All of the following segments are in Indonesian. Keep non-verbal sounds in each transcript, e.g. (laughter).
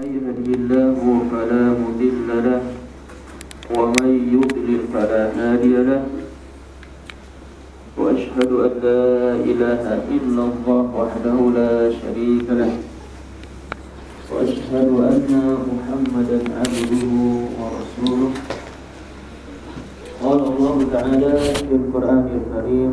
من يهده الله فلا مضل له ومن يضلل فلا هادي له وأشهد أن لا إله إلا الله وحده لا شريك له وأشهد أن محمدا عبده ورسوله. قال الله تعالى في القرآن الكريم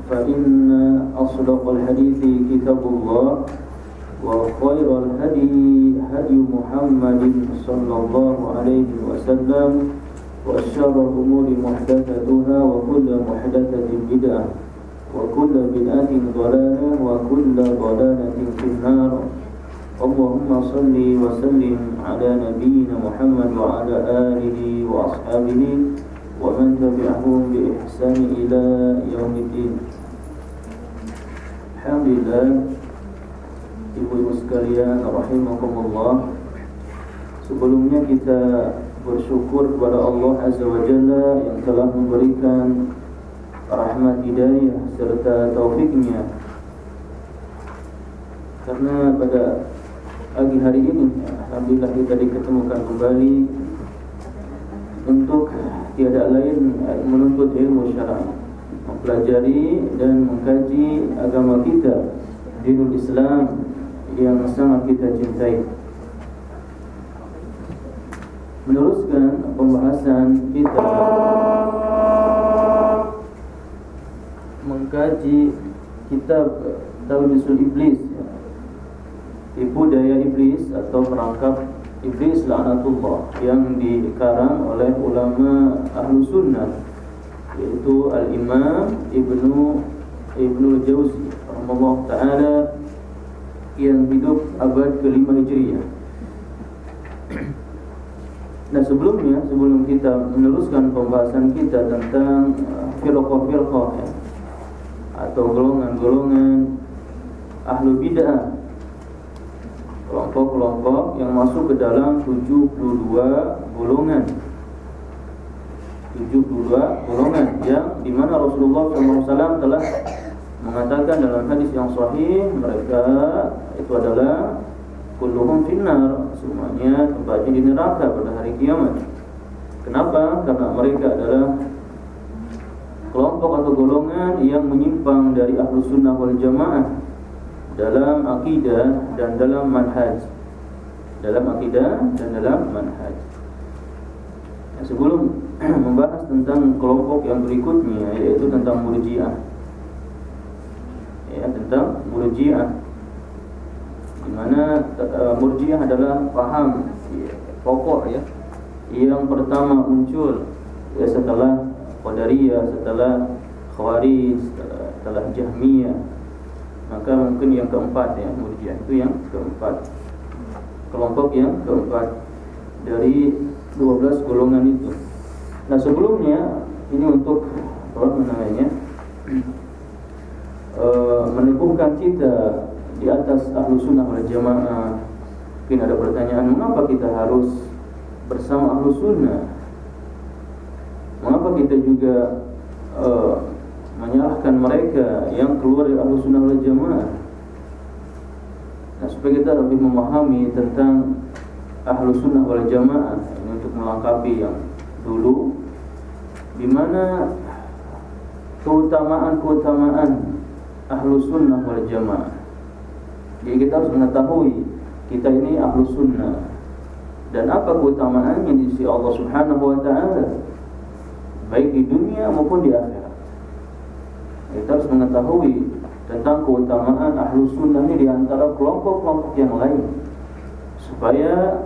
فإن أصدق الحديث كتاب الله وخير الهدي هدي محمد صلى الله عليه وسلم وشر الأمور محدثتها وكل محدثة بدعة وكل بدعة ضلالة وكل ضلالة في النار. اللهم صل وسلم على نبينا محمد وعلى آله وأصحابه ومن تبعهم بإحسان إلى يوم الدين. Alhamdulillah Ibu-ibu sekalian Rahimakumullah. Sebelumnya kita bersyukur kepada Allah Azza wa Jalla Yang telah memberikan Rahmat hidayah serta taufiknya. Karena pada pagi hari ini Alhamdulillah kita diketemukan kembali. Untuk tiada lain menuntut ilmu syar'i mempelajari dan mengkaji agama kita dinul Islam yang sangat kita cintai. Meneruskan pembahasan kita. Mengkaji kitab Talbisul Iblis. Tipu daya iblis atau merangkap iblis laknatullah yang dikarang oleh ulama ahlu sunnah yaitu Al-Imam Ibnu Ibnu Jauzi rahimahullah taala yang hidup abad ke-5 Hijriah. (clears throat) Nah sebelumnya, sebelum kita meneruskan pembahasan kita tentang uh, firqah-firqah ya, atau golongan-golongan ahlu bid'ah kelompok-kelompok yang masuk ke dalam 72 golongan 72 golongan yang di mana Rasulullah SAW telah mengatakan dalam hadis yang sahih mereka itu adalah kulluhum finnar semuanya tempatnya di neraka pada hari kiamat. Kenapa? Karena mereka adalah kelompok atau golongan yang menyimpang dari ahlu sunnah wal jamaah dalam akidah dan dalam manhaj dalam akidah dan dalam manhaj sebelum (clears throat) membahas tentang kelompok yang berikutnya yaitu tentang murjiah. Ya tentang murjiah. Di mana uh, murjiah adalah paham ya, pokok ya yang pertama muncul ya setelah qadariyah setelah khawarij setelah, setelah jahmiyah. Maka mungkin yang keempat ya murjiah itu yang keempat. Kelompok yang keempat. Dari 12 golongan itu. Nah sebelumnya ini untuk apa namanya e, meneguhkan kita di atas ahlu sunnah wal jamaah. Mungkin ada pertanyaan mengapa kita harus bersama ahlu sunnah? Mengapa kita juga e, menyalahkan mereka yang keluar dari ahlu sunnah wal jamaah? Nah supaya kita lebih memahami tentang ahlu sunnah wal jamaah untuk melengkapi yang dulu di mana keutamaan-keutamaan ahlu sunnah wal jamaah. Jadi kita harus mengetahui kita ini ahlu sunnah. dan apa keutamaannya di sisi Allah Subhanahu wa taala baik di dunia maupun di akhirat. Kita harus mengetahui tentang keutamaan ahlu sunnah ini di antara kelompok-kelompok yang lain supaya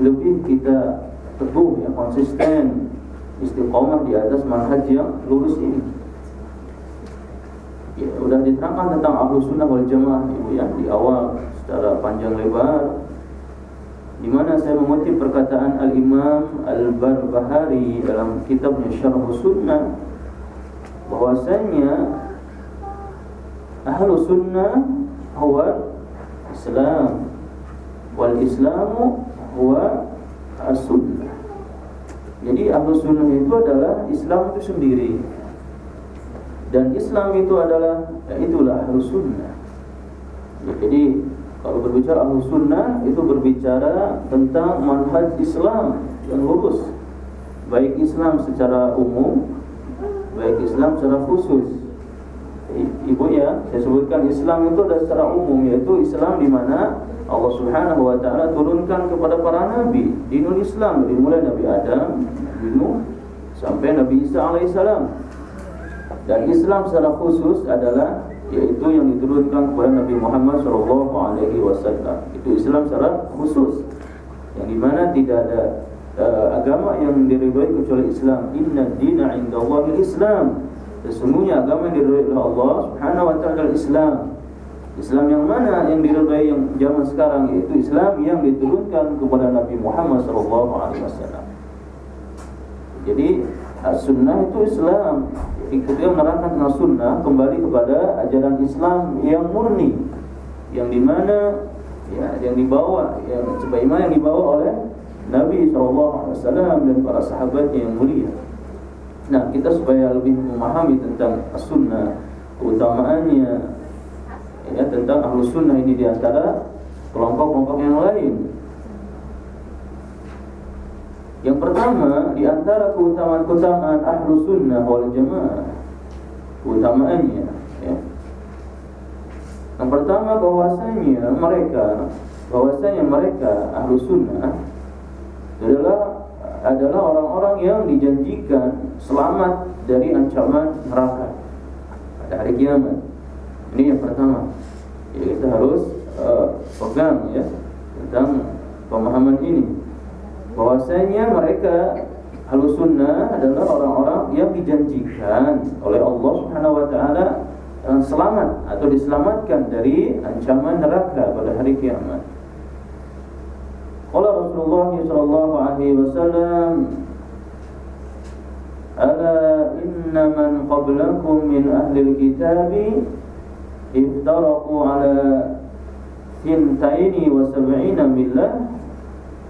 lebih kita teguh ya konsisten istiqomah di atas manhaj yang lurus ini. Ya, sudah diterangkan tentang ahlu sunnah wal jamaah ibu ya di awal secara panjang lebar di mana saya mengutip perkataan Al-Imam Al-Barbahari dalam kitabnya Syarh Sunnah bahwasanya ahlu sunnah huwa Islam wal Islamu huwa as-sunnah. Jadi ahlu sunnah itu adalah Islam itu sendiri dan Islam itu adalah ya itulah ahlu sunnah. Jadi kalau berbicara ahlu sunnah itu berbicara tentang manhaj Islam yang lurus Baik Islam secara umum Baik Islam secara khusus Ibu ya, saya sebutkan Islam itu adalah secara umum Yaitu Islam di mana Allah subhanahu wa ta'ala turunkan kepada para nabi Dinul Islam dari mulai Nabi Adam, Nabi Nuh Sampai Nabi Isa alaihissalam Dan Islam secara khusus adalah yaitu yang diturunkan kepada Nabi Muhammad sallallahu alaihi wasallam. Itu Islam secara khusus. Yang di mana tidak ada uh, agama yang diridhoi kecuali Islam. Inna dina indallahi Islam. Sesungguhnya agama yang diridhoi oleh Allah Subhanahu wa taala Islam. Islam yang mana yang diridhoi yang zaman sekarang yaitu Islam yang diturunkan kepada Nabi Muhammad wasallam. Jadi sunnah itu Islam ketika menerangkan tentang sunnah kembali kepada ajaran Islam yang murni yang di mana ya yang dibawa yang sebagaimana yang dibawa oleh Nabi SAW dan para sahabatnya yang mulia. Nah kita supaya lebih memahami tentang sunnah keutamaannya ya tentang ahlu sunnah ini di antara kelompok-kelompok yang lain yang pertama di antara keutamaan-keutamaan ahlu sunnah wal jamaah keutamaannya ya. Yang pertama bahwasanya mereka bahwasanya mereka ahlu sunnah adalah adalah orang-orang yang dijanjikan selamat dari ancaman neraka pada hari kiamat. Ini yang pertama. Ya, kita harus uh, pegang ya tentang pemahaman ini bahwasanya mereka Ahlus sunnah adalah orang-orang yang dijanjikan oleh Allah Subhanahu wa taala selamat atau diselamatkan dari ancaman neraka pada hari kiamat. Qala Rasulullah sallallahu alaihi wasallam Ala inna man qablakum min ahli al-kitab iftaraqu ala thintaini wa sab'ina millah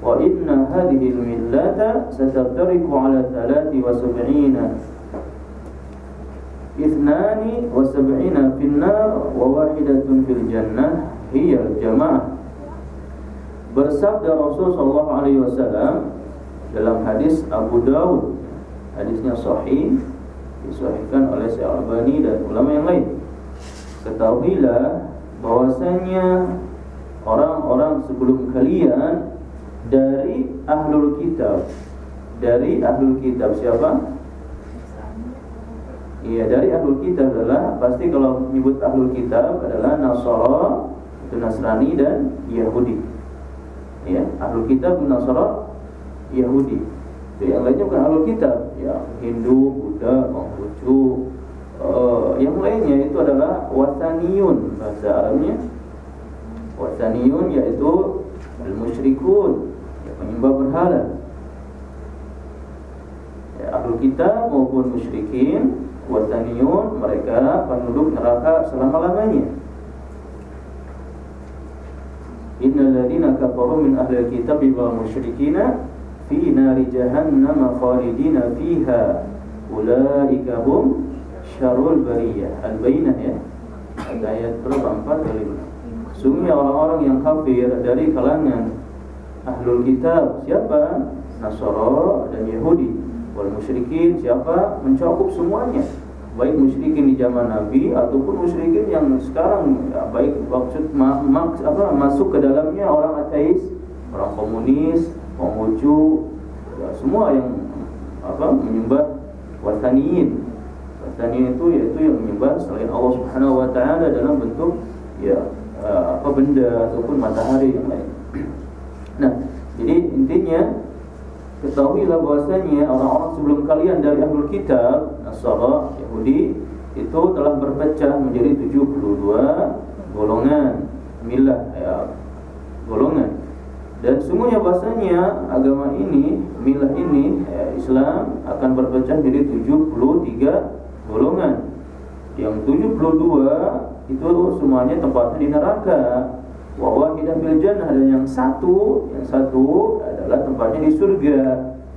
وإن هذه الملة ستفترق على ثلاث وسبعين اثنان وسبعين في النار وواحدة في الجنة هي الجماعة Bersabda Rasul Sallallahu Alaihi Wasallam dalam hadis Abu Dawud, hadisnya sahih, disahihkan oleh Syekh Albani dan ulama yang lain. Ketahuilah bahwasanya orang-orang sebelum kalian dari ahlul kitab dari ahlul kitab siapa? Iya dari ahlul kitab adalah pasti kalau menyebut ahlul kitab adalah Nasara itu Nasrani dan Yahudi. Ya, ahlul kitab Nasara Yahudi. Itu yang lainnya bukan ahlul kitab, ya Hindu, Buddha, Konghucu. Uh, yang lainnya itu adalah wasaniyun. Bahasa Arabnya. Wasaniyun yaitu al-musyrikun menyembah berhala. Ya, Ahlul kitab maupun musyrikin Wataniyun mereka penduduk neraka selama-lamanya. Innal ladina kafaru min ahli kitab wal musyrikina fi nari jahannam khalidina fiha. Ulaika hum syarul bariyah al-bainah ya ayat berapa 4 kali Sungguh orang-orang yang kafir dari kalangan ahlul kitab siapa? Nasara dan Yahudi. Wal musyrikin siapa? Mencakup semuanya. Baik musyrikin di zaman Nabi ataupun musyrikin yang sekarang ya, baik maksud ma, mak, apa masuk ke dalamnya orang ateis orang komunis, Konghucu, ya, semua yang apa menyembah wataniyin. Wataniyin itu yaitu yang menyembah selain Allah Subhanahu wa taala dalam bentuk ya uh, apa benda ataupun matahari yang lain. Nah, jadi intinya ketahuilah bahwasanya orang-orang sebelum kalian dari ahlul kitab, Nasara, Yahudi itu telah berpecah menjadi 72 golongan milah ya, golongan dan semuanya bahasanya agama ini milah ini ya, Islam akan berpecah menjadi 73 golongan. Yang 72 itu semuanya tempatnya di neraka. Wa wahidah fil jannah. Dan yang satu yang satu adalah tempatnya di surga.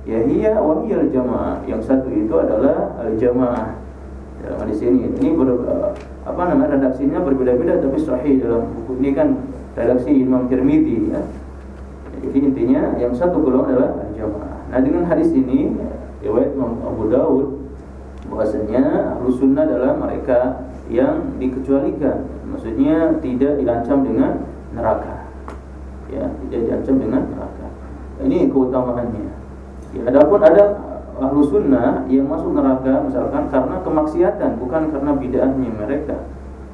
Ya hiya wa hiya jamaah. Yang satu itu adalah al jamaah dalam hadis ini. Ini ber, apa namanya redaksinya berbeda-beda tapi sahih dalam buku ini kan redaksi Imam Tirmidzi ya. Jadi intinya yang satu golongan adalah jamaah. Nah dengan hadis ini riwayat Imam Abu Daud bahwasanya ahlu sunnah adalah mereka yang dikecualikan, maksudnya tidak diancam dengan neraka. Ya, tidak diancam dengan neraka. Ini keutamaannya. Ya, adapun ada ahlu sunnah yang masuk neraka misalkan karena kemaksiatan, bukan karena bid'ahnya mereka.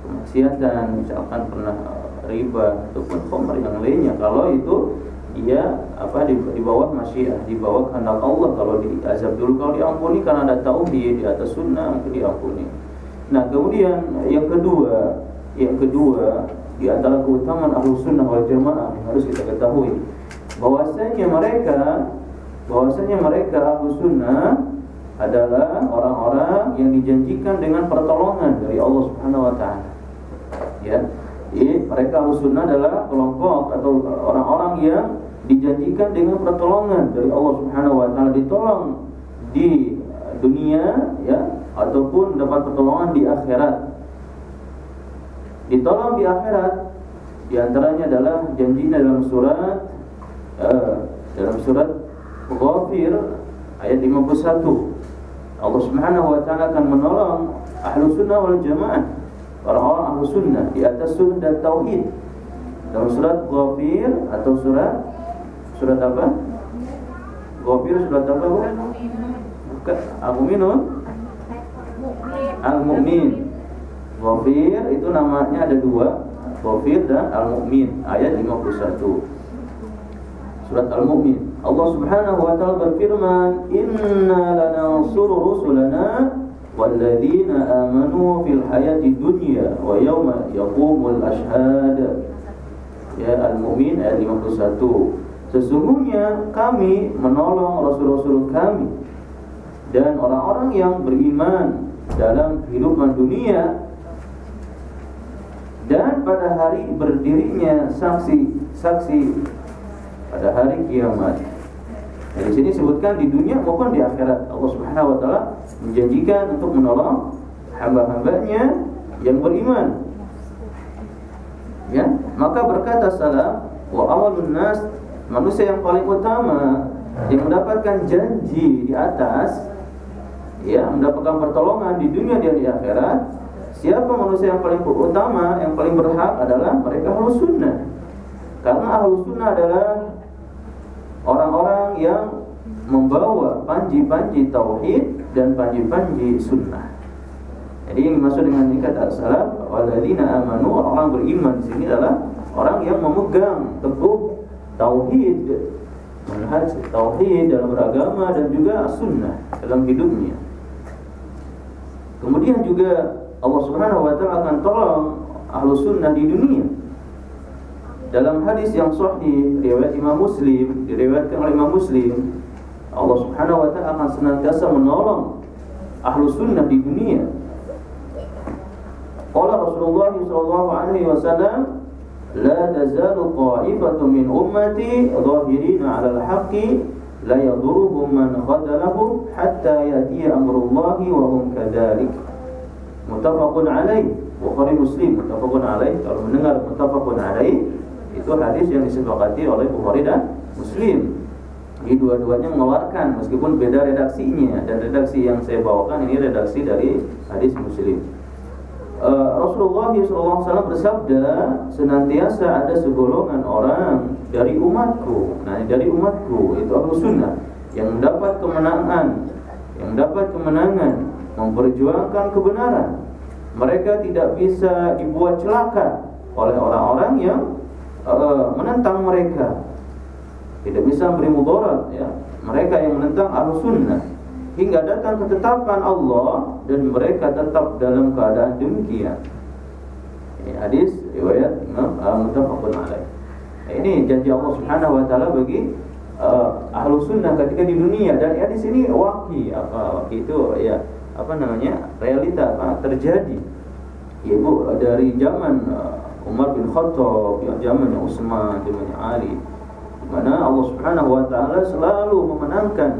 Kemaksiatan, misalkan pernah riba ataupun khomer yang lainnya. Kalau itu dia apa di, bawah masyiah, di bawah kehendak Allah kalau diazab dulu kalau diampuni karena ada tauhid di atas sunnah mungkin diampuni. Nah kemudian yang kedua, yang kedua di antara keutamaan ahlu sunnah wal jamaah harus kita ketahui bahwasanya mereka bahwasanya mereka ahlu sunnah adalah orang-orang yang dijanjikan dengan pertolongan dari Allah Subhanahu wa taala. Ya, jadi mereka harus sunnah adalah kelompok atau orang-orang yang dijanjikan dengan pertolongan dari Allah Subhanahu wa taala ditolong di dunia ya ataupun dapat pertolongan di akhirat. Ditolong di akhirat di antaranya adalah janjinya dalam surat uh, dalam surat Ghafir ayat 51. Allah Subhanahu wa taala akan menolong ahlu sunnah wal jamaah orang-orang ahlu sunnah di atas sunnah dan tauhid. Dalam surat Ghafir atau surat surat apa? Ghafir surat apa bu? Bukan Al-Mu'minun? Al-Mu'min. Ghafir itu namanya ada dua Ghafir dan Al-Mu'min. Ayat 51 Surat Al-Mu'min. Allah subhanahu wa ta'ala berfirman Inna lanansuru rusulana والذين آمنوا في الحياة الدنيا ويوم يقوم الأشهاد ya Al-Mu'min ayat 51 Sesungguhnya kami menolong Rasul-Rasul kami Dan orang-orang yang beriman dalam kehidupan dunia Dan pada hari berdirinya saksi-saksi pada hari kiamat Nah, di sini sebutkan di dunia maupun di akhirat Allah Subhanahu wa taala menjanjikan untuk menolong hamba-hambanya yang beriman. Ya, maka berkata salam wa awalun nas manusia yang paling utama yang mendapatkan janji di atas ya mendapatkan pertolongan di dunia dan di akhirat siapa manusia yang paling utama yang paling berhak adalah mereka ahlus sunnah karena ahlus sunnah adalah orang-orang yang membawa panji-panji tauhid dan panji-panji sunnah. Jadi yang dimaksud dengan ikat as-salaf walladzina amanu orang beriman di sini adalah orang yang memegang teguh tauhid manhaj tauhid dalam beragama dan juga sunnah dalam hidupnya. Kemudian juga Allah Subhanahu wa taala akan tolong ahlu sunnah di dunia dalam hadis yang sahih riwayat Imam Muslim diriwayatkan oleh Imam Muslim Allah Subhanahu wa taala akan senantiasa menolong ahlu sunnah di dunia. Qala Rasulullah sallallahu alaihi wasallam la tazalu qa'ifatu min ummati dhahirina 'ala al-haqqi la yadurruhum man khadalahu hatta yatiya amrullahi wa hum kadzalik. Muttafaqun alaih. Bukhari Muslim muttafaqun alaih. Kalau mendengar muttafaqun alaih itu hadis yang disepakati oleh Bukhari dan Muslim. Ini dua-duanya mengeluarkan meskipun beda redaksinya dan redaksi yang saya bawakan ini redaksi dari hadis Muslim. uh, Rasulullah SAW bersabda senantiasa ada segolongan orang dari umatku nah dari umatku itu Ahlus Sunnah yang mendapat kemenangan yang mendapat kemenangan memperjuangkan kebenaran mereka tidak bisa dibuat celaka oleh orang-orang yang uh, menentang mereka. Tidak bisa memberi mudarat ya. Mereka yang menentang Ahlus Sunnah hingga datang ketetapan Allah dan mereka tetap dalam keadaan demikian. Ini hadis riwayat Imam Muttafaqun alaih. Ini janji Allah Subhanahu wa taala bagi uh, ahlu sunnah ketika di dunia. Dan ya di sini waki apa waki itu ya apa namanya realita apa terjadi. Ya bu dari zaman uh, Umar bin Khattab ya zaman Utsman zaman Ali mana Allah Subhanahu wa taala selalu memenangkan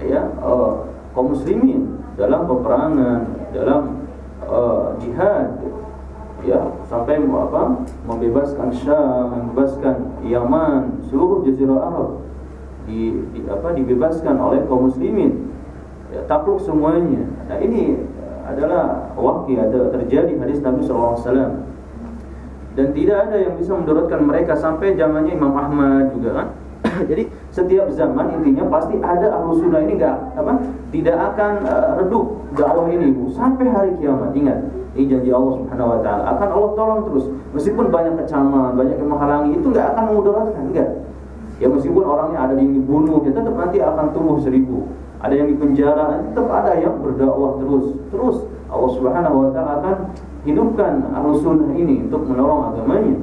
ya uh, kaum muslimin dalam peperangan, dalam uh, jihad ya sampai apa membebaskan Syam, membebaskan Yaman, seluruh jazirah Arab di, di apa dibebaskan oleh kaum muslimin. Ya, takluk semuanya. Nah, ini adalah wakil ada terjadi hadis Nabi sallallahu alaihi wasallam. Dan tidak ada yang bisa mendorotkan mereka sampai zamannya Imam Ahmad juga kan? (clears throat) Jadi setiap zaman intinya pasti ada ahlu sunnah ini enggak apa tidak akan uh, redup dakwah ini bu. Sampai hari kiamat. Ingat ini janji Allah Subhanahu Wa Taala. Akan Allah tolong terus. Meskipun banyak kecaman banyak yang menghalangi itu enggak akan memudaratkan enggak ya meskipun orangnya ada yang dibunuh ya tetap nanti akan tumbuh seribu. Ada yang dipenjara tetap ada yang berdakwah terus. Terus Allah Subhanahu Wa Taala akan hidupkan ahlu sunnah ini untuk menolong agamanya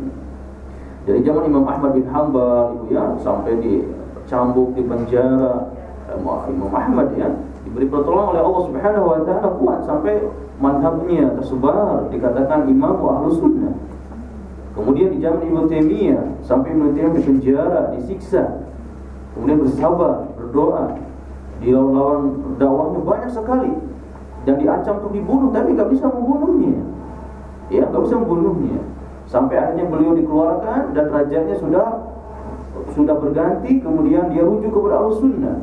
dari zaman Imam Ahmad bin Hanbal ibu ya sampai dicambuk di penjara eh, Imam Ahmad ya diberi pertolongan oleh Allah Subhanahu wa taala kuat sampai madhabnya tersebar dikatakan imam ahlus sunnah. Kemudian di zaman Ibnu Taimiyah sampai Ibnu Taimiyah di penjara, disiksa. Kemudian bersabar, berdoa. Dilawan dakwahnya banyak sekali dan diancam untuk dibunuh tapi nggak bisa membunuhnya. Ya, nggak bisa membunuhnya. Sampai akhirnya beliau dikeluarkan dan rajanya sudah sudah berganti, kemudian dia rujuk kepada Allah Sunnah.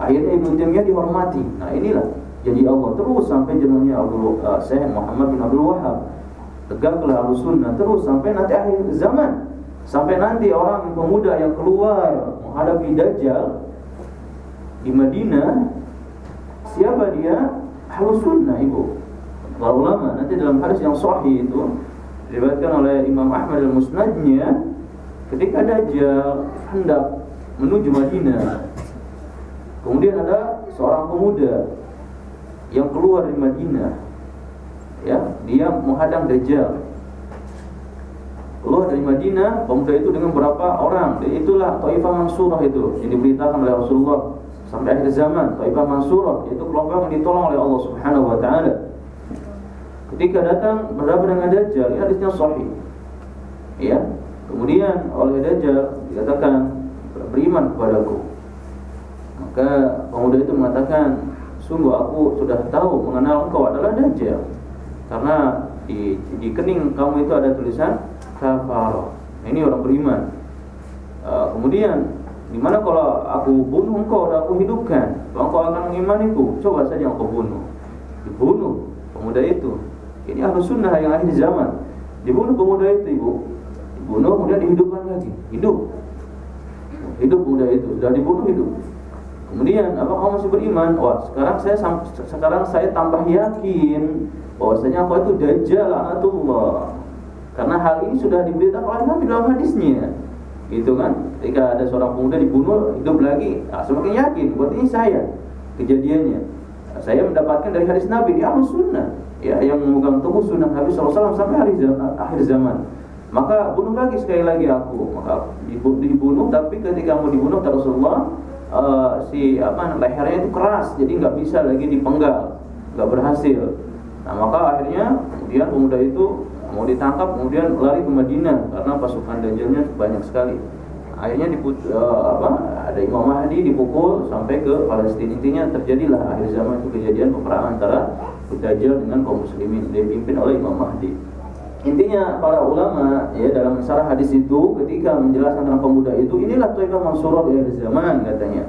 Akhirnya Ibnu Taimiyah dihormati. Nah inilah jadi Allah terus sampai jenengnya Abdul uh, Syekh Muhammad bin Abdul Wahab. Tegaklah Al Sunnah terus sampai nanti akhir zaman. Sampai nanti orang pemuda yang keluar menghadapi Dajjal di Madinah siapa dia? Ahlus ibu. Para ulama nanti dalam hadis yang sahih itu diriwayatkan oleh Imam Ahmad dan Musnadnya ketika Dajjal hendak menuju Madinah kemudian ada seorang pemuda yang keluar dari Madinah ya dia menghadang Dajjal. Keluar dari Madinah pemuda itu dengan berapa orang? Itulah Taifah Mansurah itu yang diberitakan oleh Rasulullah sampai akhir zaman. Taifah Mansurah itu kelompok yang ditolong oleh Allah Subhanahu wa taala Ketika datang berhadapan dengan Dajjal, ini hadisnya sahih. Ya. Kemudian oleh Dajjal dikatakan beriman kepadaku. Maka pemuda itu mengatakan, sungguh aku sudah tahu mengenal engkau adalah Dajjal. Karena di, di kening kamu itu ada tulisan kafar. Ini orang beriman. Uh, kemudian Gimana kalau aku bunuh engkau dan aku hidupkan? Engkau akan mengimaniku. Coba saja engkau bunuh. Dibunuh pemuda itu. Ini ahlu sunnah yang akhir zaman. Dibunuh pemuda itu ibu. Dibunuh kemudian dihidupkan lagi. Hidup. Hidup pemuda itu. Sudah dibunuh hidup. Kemudian apa kamu masih beriman? Wah sekarang saya sekarang saya tambah yakin bahwasanya aku itu dajjal Allah. Karena hal ini sudah diberitakan oleh Nabi dalam hadisnya. Gitu kan? Ketika ada seorang pemuda dibunuh hidup lagi, nah, semakin yakin. Buat ini saya kejadiannya. Saya mendapatkan dari hadis Nabi di Ahlus Sunnah ya yang memegang teguh sunnah Nabi SAW sampai hari zaman, akhir zaman. Maka bunuh lagi sekali lagi aku. Maka dibunuh tapi ketika mau dibunuh Rasulullah uh, si apa lehernya itu keras jadi nggak bisa lagi dipenggal nggak berhasil. Nah maka akhirnya kemudian pemuda itu mau ditangkap kemudian lari ke Madinah karena pasukan Dajjalnya banyak sekali. Akhirnya diput, uh, apa ada Imam Mahdi dipukul sampai ke Palestina. Intinya terjadilah akhir zaman itu kejadian peperangan antara Dajjal dengan kaum muslimin dipimpin oleh Imam Mahdi. Intinya para ulama ya dalam syarah hadis itu ketika menjelaskan tentang pemuda itu inilah Taifah Mansurah di akhir zaman katanya.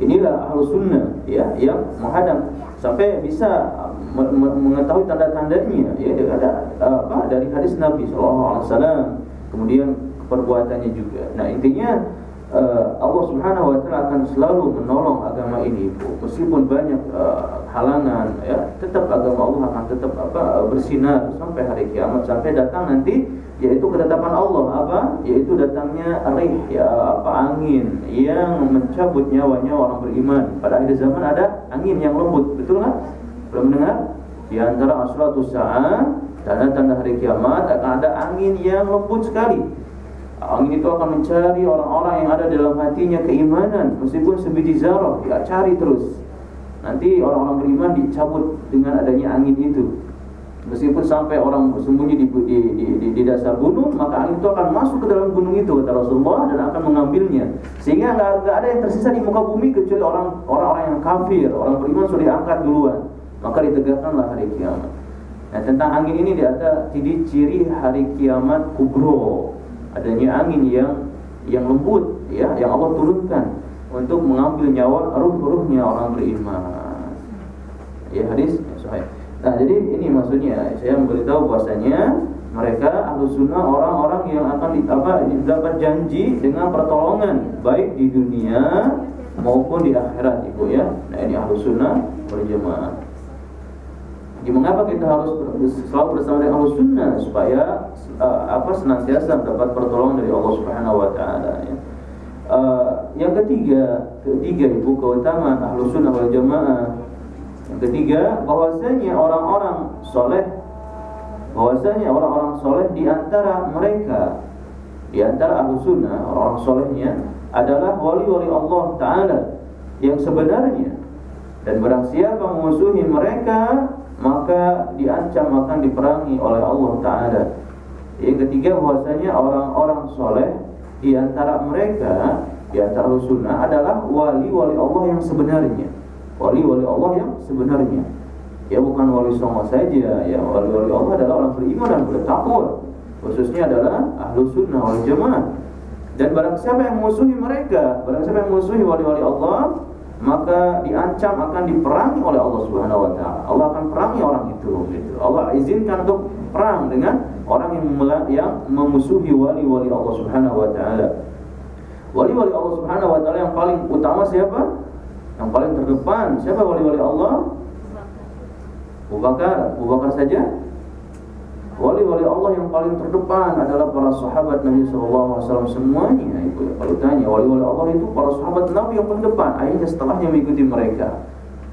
Inilah ahlu sunnah ya yang menghadap sampai bisa mengetahui tanda-tandanya ya ada apa dari hadis Nabi wasallam. Kemudian perbuatannya juga. Nah intinya uh, Allah Subhanahu wa taala akan selalu menolong agama ini. Meskipun banyak uh, halangan ya, tetap agama Allah akan tetap apa bersinar sampai hari kiamat sampai datang nanti yaitu ketetapan Allah apa? Yaitu datangnya rih ya apa angin yang mencabut nyawanya orang beriman. Pada akhir zaman ada angin yang lembut, betul nggak? Belum dengar? Di antara asratus sa'ah tanda-tanda hari kiamat akan ada angin yang lembut sekali Angin itu akan mencari orang-orang yang ada dalam hatinya keimanan Meskipun sebiji zarah, dia cari terus. Nanti orang-orang beriman dicabut dengan adanya angin itu. Meskipun sampai orang bersembunyi di, di, di, di, dasar gunung Maka angin itu akan masuk ke dalam gunung itu Kata Rasulullah dan akan mengambilnya. Sehingga nggak ada yang tersisa di muka bumi Kecuali orang-orang yang kafir Orang beriman sudah diangkat duluan. Maka ditegakkanlah hari kiamat. Nah tentang angin ini ada ciri-ciri hari kiamat kubro adanya angin yang yang lembut ya yang Allah turunkan untuk mengambil nyawa ruh-ruhnya orang beriman. Ya hadis sahih. Nah, jadi ini maksudnya saya memberitahu bahwasanya mereka ahlu sunnah orang-orang yang akan apa, dapat janji dengan pertolongan baik di dunia maupun di akhirat ibu ya. Nah ini ahlu sunnah berjemaah. Jadi mengapa kita harus selalu bersama dengan Allah Sunnah supaya uh, apa senantiasa mendapat pertolongan dari Allah Subhanahu Wa Taala. Ya. Uh, yang ketiga, ketiga ibu keutamaan ahlu sunnah wal jamaah. Yang ketiga, bahwasanya orang-orang soleh, bahwasanya orang-orang soleh di antara mereka, di antara ahlu sunnah, orang-orang solehnya adalah wali-wali Allah Taala yang sebenarnya. Dan barang siapa memusuhi mereka, maka diancam akan diperangi oleh Allah Taala. Yang ketiga bahwasanya orang-orang soleh di antara mereka di antara sunnah adalah wali-wali Allah yang sebenarnya. Wali-wali Allah yang sebenarnya. Ya bukan wali songo saja, ya wali-wali Allah adalah orang beriman dan bertakwa. Khususnya adalah ahlu sunnah wal jamaah. Dan barang siapa yang memusuhi mereka, barang siapa yang memusuhi wali-wali Allah, maka diancam akan diperangi oleh Allah Subhanahu wa taala. Allah akan perangi orang itu. Allah izinkan untuk perang dengan orang yang yang memusuhi wali-wali Allah Subhanahu wa taala. Wali-wali Allah Subhanahu wa taala yang paling utama siapa? Yang paling terdepan siapa wali-wali Allah? Abu Bakar, Abu Bakar saja Wali-wali Allah yang paling terdepan adalah para sahabat Nabi SAW semuanya. Itu ya, kalau tanya wali-wali Allah itu para sahabat Nabi yang paling depan. Akhirnya setelahnya mengikuti mereka.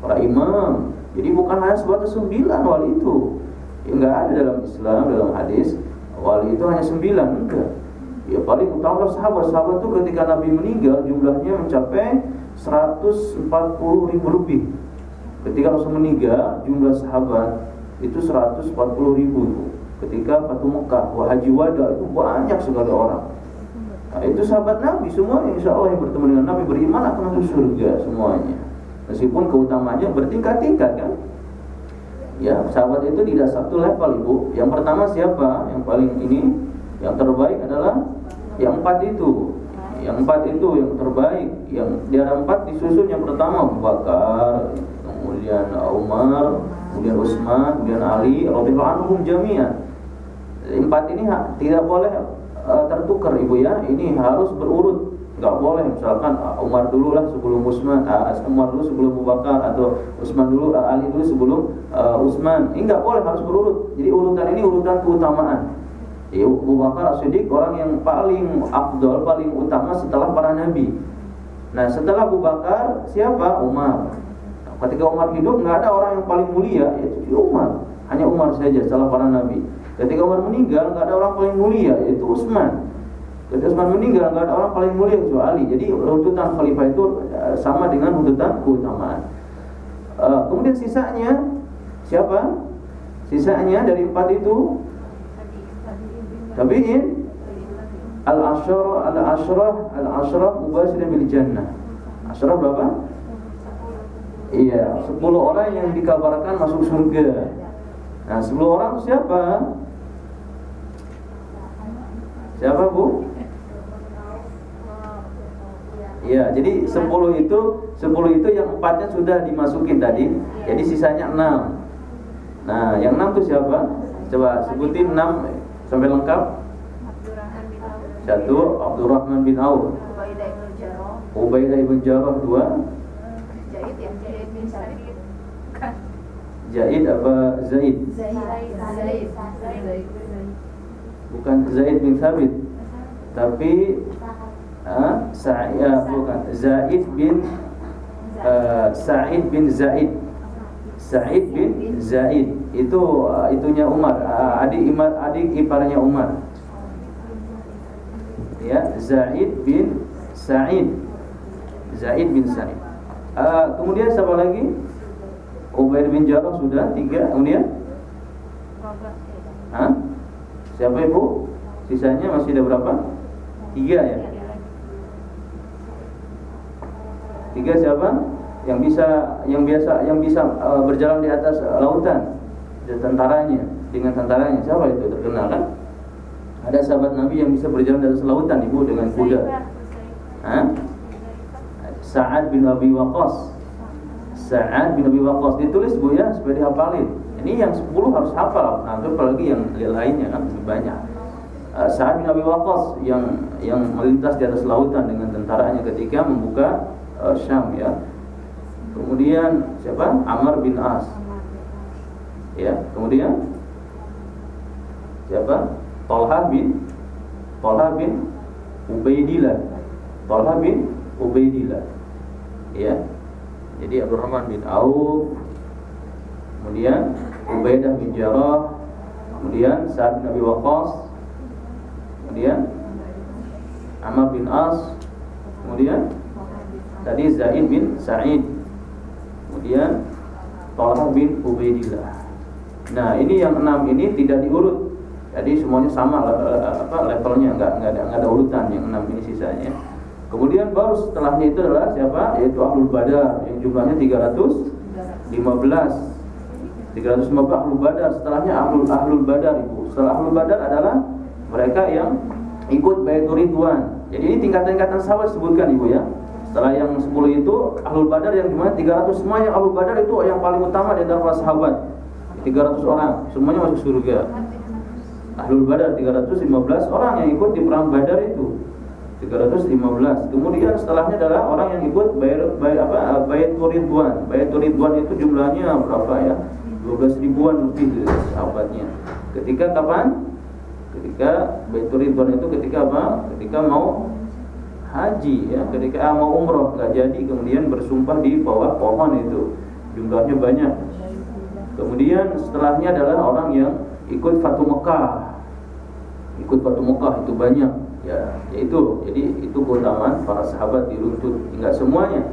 Para imam. Jadi bukan hanya sebatas sembilan wali itu. Ya enggak ada dalam Islam, dalam hadis. Wali itu hanya sembilan, enggak. Ya paling utama sahabat. Sahabat itu ketika Nabi meninggal jumlahnya mencapai 140 ribu lebih. Ketika Rasul meninggal jumlah sahabat itu 140 ribu ketika Fatu Mekah wah haji wada itu banyak sekali orang. Nah, itu sahabat Nabi semua insya Allah yang bertemu dengan Nabi beriman akan masuk surga semuanya. Meskipun keutamanya bertingkat-tingkat kan? Ya sahabat itu tidak satu level ibu. Yang pertama siapa? Yang paling ini yang terbaik adalah yang empat itu. Yang empat itu yang terbaik. Yang di empat disusun yang pertama Abu Bakar kemudian Umar kemudian Utsman kemudian Ali radhiyallahu anhum jami'an empat ini tidak boleh uh, tertukar ibu ya. Ini harus berurut. Nggak boleh misalkan uh, Umar dulu lah sebelum Utsman uh, Umar dulu sebelum Abu Bakar atau Utsman dulu Ali dulu sebelum uh, Utsman ini nggak boleh harus berurut. Jadi urutan ini urutan keutamaan. Ya, Abu Bakar As-Siddiq orang yang paling afdol paling utama setelah para nabi. Nah setelah Abu Bakar siapa? Umar. Ketika Umar hidup nggak ada orang yang paling mulia yaitu Umar. Hanya Umar saja setelah para nabi Ketika Umar meninggal, nggak ada orang paling mulia, yaitu Utsman. Ketika Utsman meninggal, nggak ada orang paling mulia kecuali Ali. Jadi runtutan khalifah itu eh, sama dengan runtutan keutamaan. Uh, kemudian sisanya siapa? Sisanya dari empat itu tabiin al ashrah al ashrah al ashrah mubasyirin bil jannah. Ashrah berapa? Iya, sepuluh orang yang dikabarkan masuk surga. Nah, sepuluh orang siapa? Siapa Bu? Ya, jadi 10 itu Sepuluh itu yang empatnya sudah dimasukin tadi, jadi sisanya enam. Nah, yang enam itu siapa? Coba sebutin enam sampai lengkap. Satu Abdurrahman bin Auf. Ubaidah bin Jarrah dua. Jaid ya, Jaid bin Sabit. Jaid apa Zaid? Zaid. Bukan Zaid bin Sabit. Tapi ah, Sa'id bukan Zaid bin uh, Sa'id bin Zaid. Sa'id bin Zaid itu uh, itunya Umar, uh, adik Imar, adik iparnya Umar. Ya, Zaid bin Sa'id. Zaid bin Sa'id. Uh, kemudian siapa lagi? Ubaid bin Jarrah sudah tiga. Kemudian? Hah? Siapa ibu? Sisanya masih ada berapa? Tiga ya. Tiga siapa? Yang bisa, yang biasa, yang bisa uh, berjalan di atas uh, lautan dan tentaranya dengan tentaranya siapa itu terkenal kan? Ada sahabat Nabi yang bisa berjalan di atas lautan ibu dengan kuda. Hah? Sa'ad bin Abi Waqqas. Sa'ad bin Abi Waqqas ditulis Bu ya supaya dihafalin. Ini yang 10 harus hafal. Nah, apalagi yang lainnya kan lebih banyak. Uh, Sa'ad bin Abi Waqqas yang yang melintas di atas lautan dengan tentaranya ketika membuka uh, Syam ya. Kemudian siapa? Amr bin As. Ya, kemudian siapa? Talha bin Talha bin Ubaidillah. Talha bin Ubaidillah. Ya. Jadi Abdurrahman bin Auf, kemudian Ubaidah bin Jarrah, kemudian Sa'ad bin Abi Waqqas, kemudian Amr bin As, kemudian tadi Zaid bin Sa'id, kemudian Talha bin Ubaidillah. Nah, ini yang enam ini tidak diurut. Jadi semuanya sama apa levelnya, enggak ada, enggak ada urutan yang enam ini sisanya. Kemudian baru setelahnya itu adalah siapa? Yaitu Ahlul Badar yang jumlahnya 315. 315 Ahlul Badar. Setelahnya Ahlul Ahlul Badar Ibu. Setelah Ahlul Badar adalah mereka yang ikut Baitur Ridwan. Jadi ini tingkatan-tingkatan sahabat sebutkan Ibu ya. Setelah yang 10 itu Ahlul Badar yang di mana 300 semuanya Ahlul Badar itu yang paling utama di antara sahabat. 300 orang semuanya masuk surga. Ahlul Badar 315 orang yang ikut di perang Badar itu. 315. Kemudian setelahnya adalah orang yang ikut bayar, bayar apa Baitur Ridwan. Baitur Ridwan itu jumlahnya berapa ya? 12 ribuan lebih sahabatnya. Ketika kapan? Ketika Baitur Ridwan itu ketika apa? Ketika mau haji ya, ketika ah, mau umroh nggak jadi kemudian bersumpah di bawah pohon itu. Jumlahnya banyak. Kemudian setelahnya adalah orang yang ikut Fatu Mekah. Ikut Fatu Mekah itu banyak ya itu jadi itu keutamaan para sahabat diruntut. Enggak semuanya.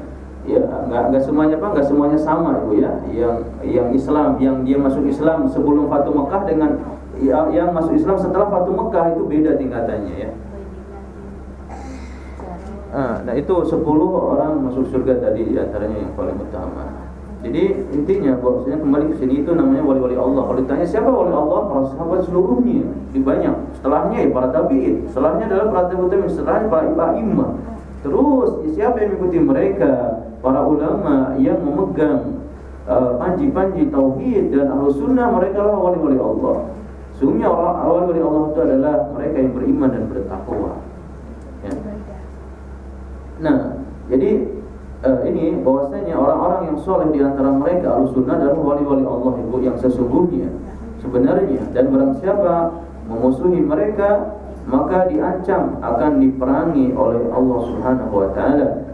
Ya enggak enggak semuanya apa? Enggak semuanya sama ibu ya. Yang yang Islam yang dia masuk Islam sebelum Fatu Mekah dengan yang, yang masuk Islam setelah Fatu Mekah itu beda tingkatannya ya. Ah, nah itu 10 orang masuk surga tadi antaranya yang paling utama. Jadi intinya bahwasanya kembali ke sini itu namanya wali-wali Allah. Kalau ditanya siapa wali Allah, para sahabat seluruhnya, di banyak. Setelahnya ya para tabi'in, setelahnya adalah para tabi'in, setelahnya para imam. Terus siapa yang mengikuti mereka? Para ulama yang memegang uh, panji-panji uh, tauhid dan ahlus sunnah mereka lah wali-wali Allah. Sungguhnya orang wali-wali Allah itu adalah mereka yang beriman dan bertakwa. Ya. Nah, jadi uh, ini bahwasanya orang-orang yang soleh di antara mereka al-sunnah adalah wali-wali Allah ibu yang sesungguhnya sebenarnya dan barang siapa memusuhi mereka maka diancam akan diperangi oleh Allah Subhanahu wa taala.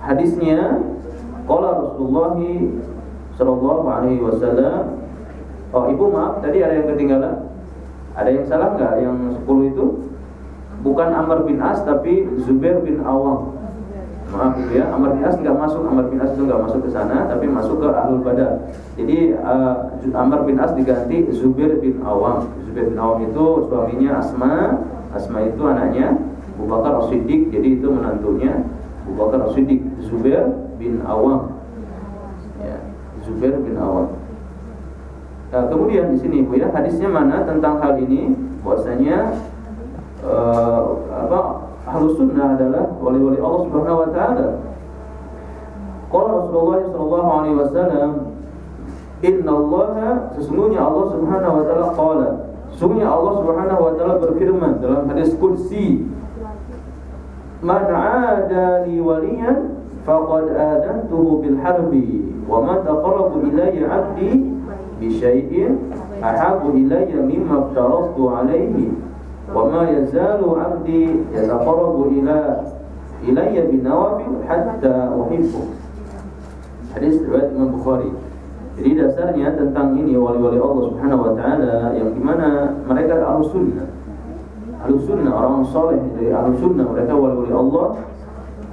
Hadisnya qala Rasulullah sallallahu alaihi wasallam Oh, Ibu maaf, tadi ada yang ketinggalan? Ada yang salah nggak yang 10 itu? Bukan Amr bin As tapi Zubair bin Awam maaf gitu ya. Amr bin As nggak masuk. Amr bin As itu nggak masuk ke sana tapi masuk ke Ahlul Badar. Jadi uh, Amr bin As diganti Zubair bin Awam. Zubair bin Awam itu suaminya Asma. Asma itu anaknya Abu Bakar As-Siddiq. Jadi itu menantunya Abu Bakar As-Siddiq Zubair bin Awam. Ya Zubair bin Awam. Nah, kemudian di sini Bu ya hadisnya mana tentang hal ini? Bahwasanya uh, apa Ahlus sunnah adalah wali-wali Allah subhanahu wa ta'ala. Qala Rasulullah sallallahu alaihi wasallam Inna Allah sesungguhnya Allah Subhanahu wa taala qala sesungguhnya Allah Subhanahu wa taala berfirman dalam hadis qudsi Man 'ada li waliyan faqad adantuhu bil harbi wa ma taqarrabu ilayya 'abdi bi syai'in ahabu ilayya mimma aftaratu alayhi wa ma yazalu 'abdi yataqarrabu ila ilayya bin nawafil hatta uhibbu hadis riwayat Imam Bukhari. Jadi dasarnya tentang ini wali-wali Allah Subhanahu wa taala yang di mana mereka ahlu sunnah. Ahlu sunnah orang soleh dari ahlu sunnah mereka wali-wali Allah.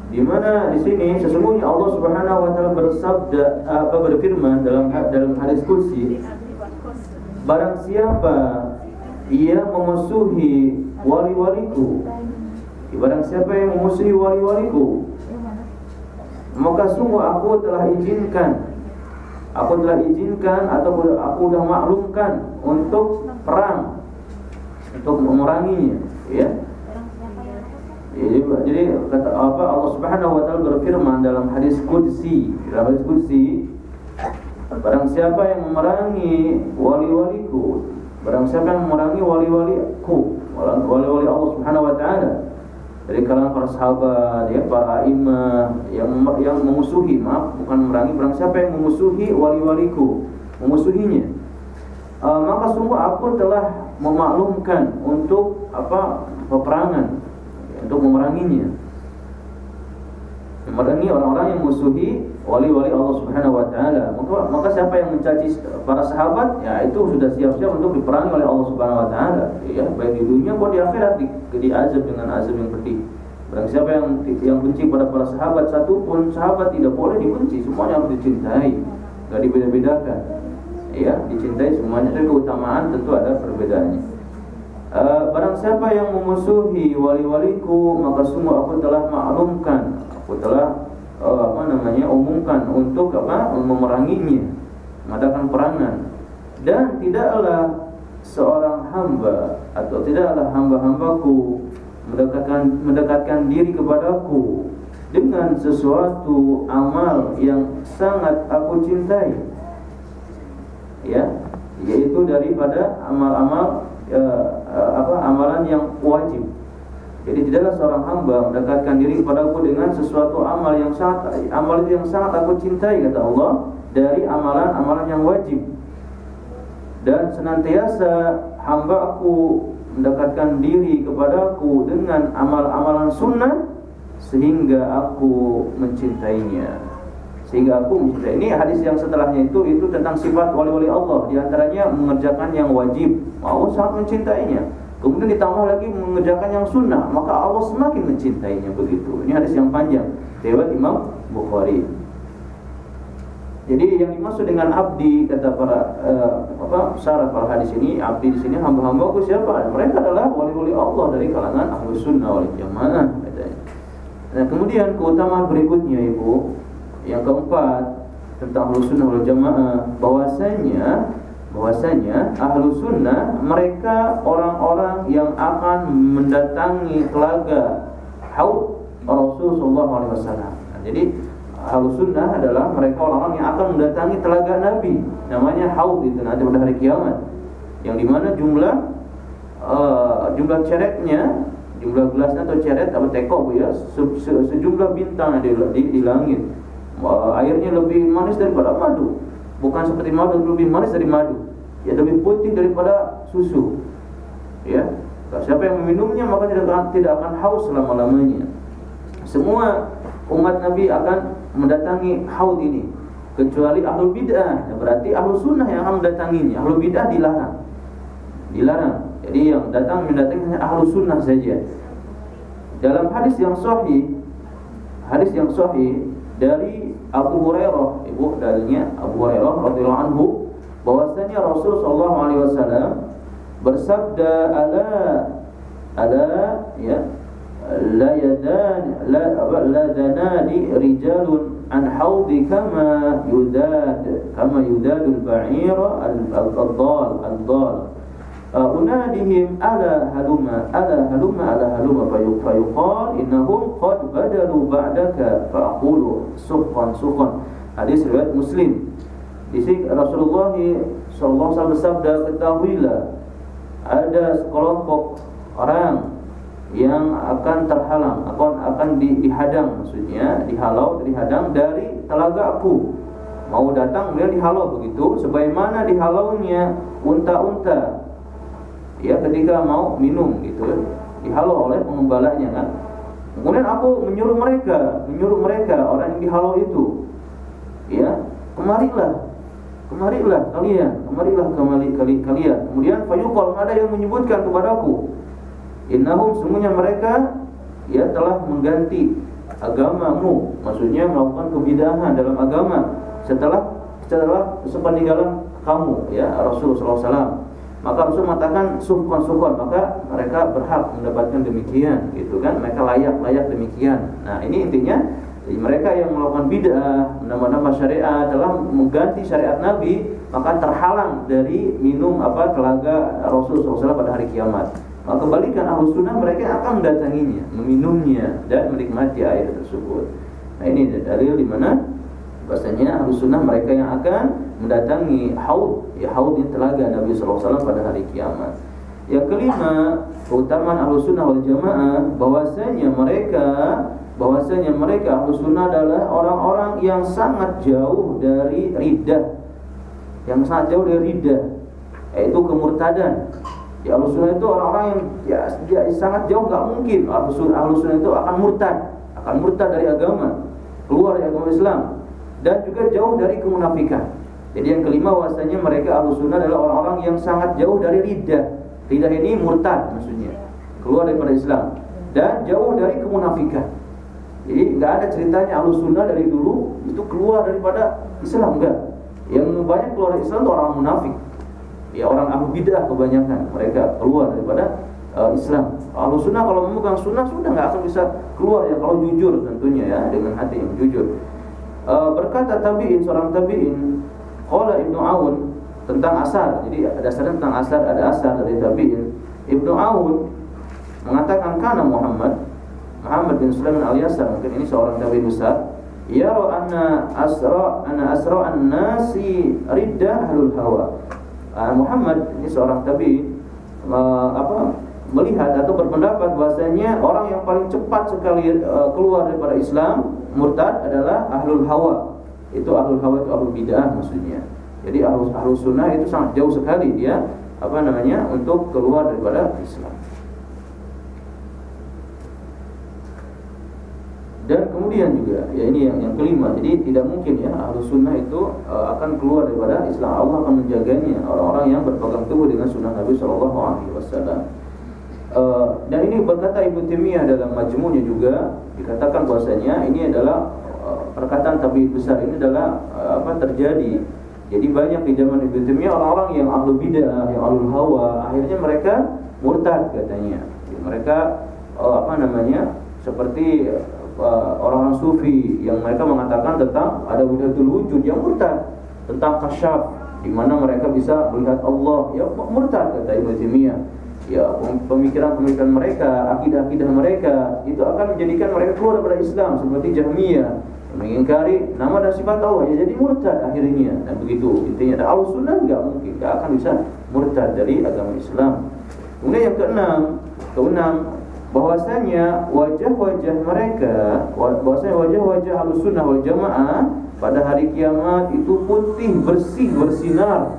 Di mana di sini sesungguhnya Allah Subhanahu wa taala bersabda apa berfirman dalam dalam hadis kursi barang siapa ia memusuhi wali-waliku. Barang siapa yang memusuhi wali-waliku? Maka sungguh aku telah izinkan. Aku telah izinkan atau aku sudah maklumkan untuk perang. Untuk memeranginya ya. Jadi, jadi kata apa? Allah Subhanahu wa taala berfirman dalam hadis qudsi. Dalam hadis qudsi barang siapa yang memerangi wali-waliku barang siapa yang memerangi wali-waliku wali-wali Allah Subhanahu wa taala dari kalangan para sahabat ya para imam yang yang memusuhi maaf bukan memerangi barang siapa yang memusuhi wali-waliku memusuhinya uh, maka sungguh aku telah memaklumkan untuk apa peperangan untuk memeranginya. Memerangi orang-orang yang memusuhi wali-wali Allah Subhanahu wa taala. Maka siapa yang mencaci para sahabat, ya itu sudah siap-siap untuk diperangi oleh Allah Subhanahu wa taala. Ya, baik di dunia maupun di akhirat di, di azab dengan azab yang pedih. Barang siapa yang yang benci pada para sahabat satu pun sahabat tidak boleh dibenci, semuanya harus dicintai. Enggak dibeda-bedakan. Ya, dicintai semuanya tapi keutamaan tentu ada perbedaannya. Uh, barang siapa yang memusuhi wali-waliku maka semua aku telah maklumkan aku telah uh, apa namanya umumkan untuk apa memeranginya mengadakan perangan. Dan tidaklah seorang hamba atau tidaklah hamba-hambaku mendekatkan mendekatkan diri kepadaku dengan sesuatu amal yang sangat aku cintai. Ya yaitu daripada amal-amal uh, uh, apa amalan yang wajib jadi tidaklah seorang hamba mendekatkan diri kepadaku dengan sesuatu amal yang sangat amal yang sangat aku cintai kata Allah dari amalan-amalan yang wajib. Dan senantiasa hamba aku mendekatkan diri kepadaku dengan amal-amalan sunnah sehingga aku mencintainya. Sehingga aku mencintai. Ini hadis yang setelahnya itu itu tentang sifat wali-wali Allah. Di antaranya mengerjakan yang wajib. Allah sangat mencintainya. Kemudian ditambah lagi mengerjakan yang sunnah, maka Allah semakin mencintainya begitu. Ini hadis yang panjang, riwayat Imam Bukhari. Jadi yang dimaksud dengan abdi kata para uh, apa syarat para hadis ini abdi di sini hamba-hamba ku siapa? Mereka adalah wali-wali Allah dari kalangan ahlu sunnah wal jamaah. Nah kemudian keutamaan berikutnya ibu yang keempat tentang ahlu sunnah wal jamaah bahwasanya bahwasanya ahlu sunnah mereka orang-orang yang akan mendatangi telaga haud Rasulullah SAW. Nah, jadi ahlu sunnah adalah mereka orang-orang yang akan mendatangi telaga Nabi. Namanya haud itu nanti pada hari kiamat. Yang di mana jumlah uh, jumlah ceretnya jumlah gelasnya atau ceret atau teko ya se se sejumlah bintang di, di, di langit. Uh, airnya lebih manis daripada madu bukan seperti madu lebih manis dari madu. Ya lebih putih daripada susu. Ya siapa yang meminumnya maka tidak akan tidak akan haus selama lamanya semua umat Nabi akan mendatangi haud ini. Kecuali ahlul bid'ah. Ya, berarti ahlul sunnah yang akan mendatanginya. Ahlul bid'ah dilarang. Dilarang. Jadi yang datang mendatangi hanya ahlul sunnah saja. Dalam hadis yang sahih hadis yang sahih dari Abu Hurairah, ibu dalilnya Abu Hurairah radhiyallahu anhu bahwasanya Rasul sallallahu alaihi wasallam bersabda ala ala ya la yadan la la danadi rijalun an haudi kama yudad kama yudadul ba'ira al-dal al-dal unadihim ala haluma ala haluma ala haluma fayuqal innahum qad badalu ba'daka fa aqulu suqan suqan hadis riwayat muslim. Di sini Rasulullah wasallam bersabda ketahuilah ada sekelompok orang yang akan terhalang akan akan di, dihadang maksudnya dihalau dihadang dari telaga aku. Mau datang dia dihalau begitu sebagaimana dihalaunya unta-unta ya ketika mau minum gitu dihalau oleh pengembalanya kan. Kemudian aku menyuruh mereka menyuruh mereka orang yang dihalau itu. Ya kemarilah kemarilah kalian kemarilah kembali kali kalian. Kemudian fayuqal ada yang menyebutkan kepadaku. Innahum semuanya mereka ya telah mengganti agamamu. Maksudnya melakukan kebidahan dalam agama setelah setelah sepeninggalan kamu ya Rasulullah SAW maka Rasul mengatakan sukun sukun maka mereka berhak mendapatkan demikian gitu kan? Mereka layak layak demikian. Nah ini intinya mereka yang melakukan bid'ah menambah-nambah syariat adalah mengganti syariat Nabi maka terhalang dari minum apa telaga Rasulullah SAW pada hari kiamat. Maka kebalikan ahlu sunnah mereka akan mendatanginya, meminumnya dan menikmati air tersebut. Nah ini dalil di mana bahasanya ahlu sunnah mereka yang akan mendatangi haud, ya haud ini telaga Nabi SAW pada hari kiamat. Yang kelima, keutamaan ahlu sunnah wal jamaah bahwasanya mereka bahwasanya mereka ahlu sunnah adalah orang-orang yang sangat jauh dari ridah, yang sangat jauh dari ridah, yaitu kemurtadan. Ya ahlu sunnah itu orang-orang yang ya, ya sangat jauh nggak mungkin ahlu sunnah, ahlu sunnah itu akan murtad, akan murtad dari agama, keluar dari agama Islam dan juga jauh dari kemunafikan. Jadi yang kelima bahwasanya mereka ahlu sunnah adalah orang-orang yang sangat jauh dari ridah. Ridah ini murtad maksudnya, keluar daripada Islam dan jauh dari kemunafikan. Jadi nggak ada ceritanya ahlu sunnah dari dulu itu keluar daripada Islam enggak. Yang banyak keluar dari Islam itu orang munafik ya orang ahlu bidah kebanyakan mereka keluar daripada uh, Islam. Ahlu sunnah kalau memegang sunnah sudah nggak akan bisa keluar ya kalau jujur tentunya ya dengan hati yang jujur. Uh, berkata tabiin seorang tabiin, Qala Ibnu Aun tentang asar. Jadi ada asar tentang asar, ada asar dari tabiin. Ibnu Aun mengatakan karena Muhammad Muhammad bin Sulaiman al-Yasar mungkin ini seorang tabiin besar yara anna asra anna asra an-nasi riddah ahlul hawa uh, Muhammad ini seorang tabi uh, apa melihat atau berpendapat bahwasanya orang yang paling cepat sekali uh, keluar daripada Islam murtad adalah ahlul hawa itu ahlul hawa itu ahlul bid'ah maksudnya jadi ahlul, ahlul sunnah itu sangat jauh sekali dia apa namanya untuk keluar daripada Islam Dan kemudian juga ya ini yang yang kelima. Jadi tidak mungkin ya ahlu sunnah itu uh, akan keluar daripada Islam. Allah akan menjaganya orang-orang yang berpegang teguh dengan sunnah Nabi Shallallahu Alaihi Wasallam. Uh, dan ini berkata Ibnu Taimiyah dalam majmunya juga dikatakan bahwasanya ini adalah uh, perkataan tabi besar ini adalah uh, apa terjadi. Jadi banyak di zaman Ibnu Taimiyah orang-orang yang ahlu bidah, yang ahlu hawa, akhirnya mereka murtad katanya. Mereka uh, apa namanya? seperti orang-orang sufi yang mereka mengatakan tentang ada wujudul wujud yang murtad tentang kasyaf di mana mereka bisa melihat Allah ya murtad kata Ibnu Taimiyah ya pemikiran-pemikiran mereka akidah-akidah mereka itu akan menjadikan mereka keluar dari Islam seperti Jahmiyah. Mengingkari nama dan sifat Allah ya jadi murtad akhirnya. Dan begitu intinya ada sunnah nggak mungkin nggak akan bisa murtad dari agama Islam. Kemudian yang keenam keenam bahwasanya wajah-wajah mereka bahwasanya wajah-wajah Ahlussunnah wal Jamaah pada hari kiamat itu putih bersih bersinar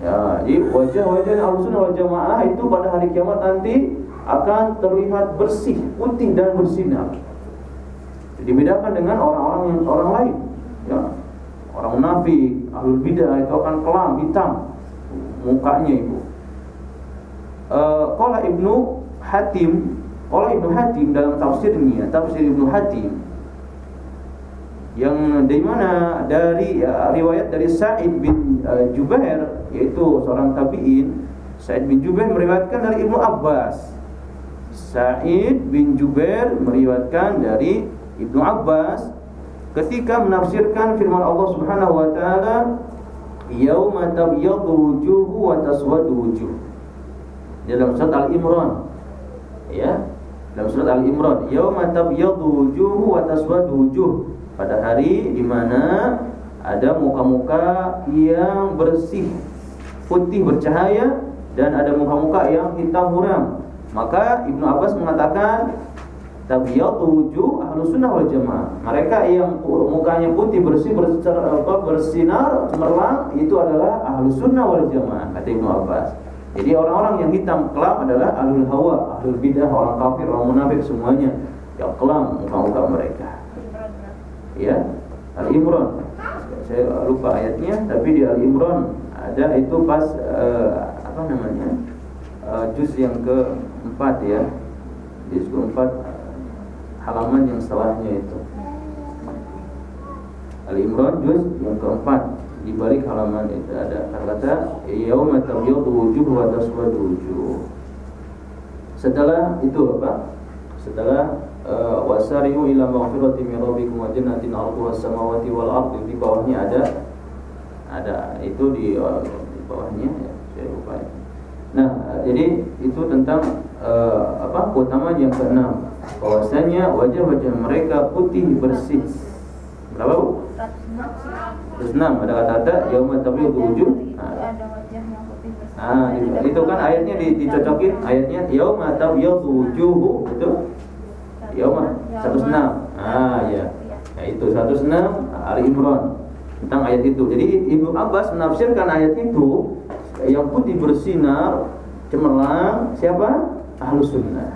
ya jadi wajah-wajah Ahlussunnah wal Jamaah itu pada hari kiamat nanti akan terlihat bersih putih dan bersinar. Dibedakan dengan orang-orang yang orang lain. Ya orang munafik ahlul bidah itu akan kelam hitam mukanya itu. Uh, qala ibnu Hatim oleh Ibnu Hatim dalam tafsirnya tafsir Ibnu Hatim yang dari mana dari ya, riwayat dari Sa'id bin uh, Jubair yaitu seorang tabi'in Sa'id bin Jubair meriwayatkan dari Ibnu Abbas Sa'id bin Jubair meriwayatkan dari Ibnu Abbas ketika menafsirkan firman Allah Subhanahu wa taala yauma tabyadu wujuhu wa taswadu wujuh. Dalam surat Al-Imran. Ya. Dalam surat Al-Imran, yauma tabyadu wujuhu wa taswadu wujuh. Pada hari di mana ada muka-muka yang bersih, putih bercahaya dan ada muka-muka yang hitam muram. Maka Ibnu Abbas mengatakan tabyatu wujuh ahlu sunnah wal jamaah. Mereka yang mukanya putih bersih bersinar cemerlang itu adalah ahlu sunnah wal jamaah kata Ibnu Abbas. Jadi orang-orang yang hitam kelam adalah ahlul hawa, ahlul bidah, orang kafir, orang munafik semuanya yang kelam muka-muka mereka. Ya, Al Imran. Saya lupa ayatnya, tapi di Al Imran ada itu pas uh, apa namanya uh, juz yang keempat ya, juz keempat halaman yang setelahnya itu. Al Imran juz yang keempat di balik halaman itu ada kata-kata yauma tabyadu wujuh wa taswadu wujuh. Setelah itu apa? Setelah wasari'u ila maghfirati min rabbikum wa jannatin 'arduha as-samawati wal ardi di bawahnya ada ada itu di, uh, di bawahnya ya, saya lupa. Ya. Nah, jadi itu tentang uh, apa? Keutamaan yang keenam bahwasanya wajah-wajah mereka putih bersih. Berapa Bu? 106 ada kata-kata yauma tabyadu wujuh. Nah. Ah, itu, itu kan ayatnya dicocokin ayatnya yauma tabyadu wujuh itu yauma 106. Ah, ya. Ya itu 106 Ali Imran tentang ayat itu. Jadi Ibnu Abbas menafsirkan ayat itu yang putih bersinar cemerlang siapa? Ahlus sunnah.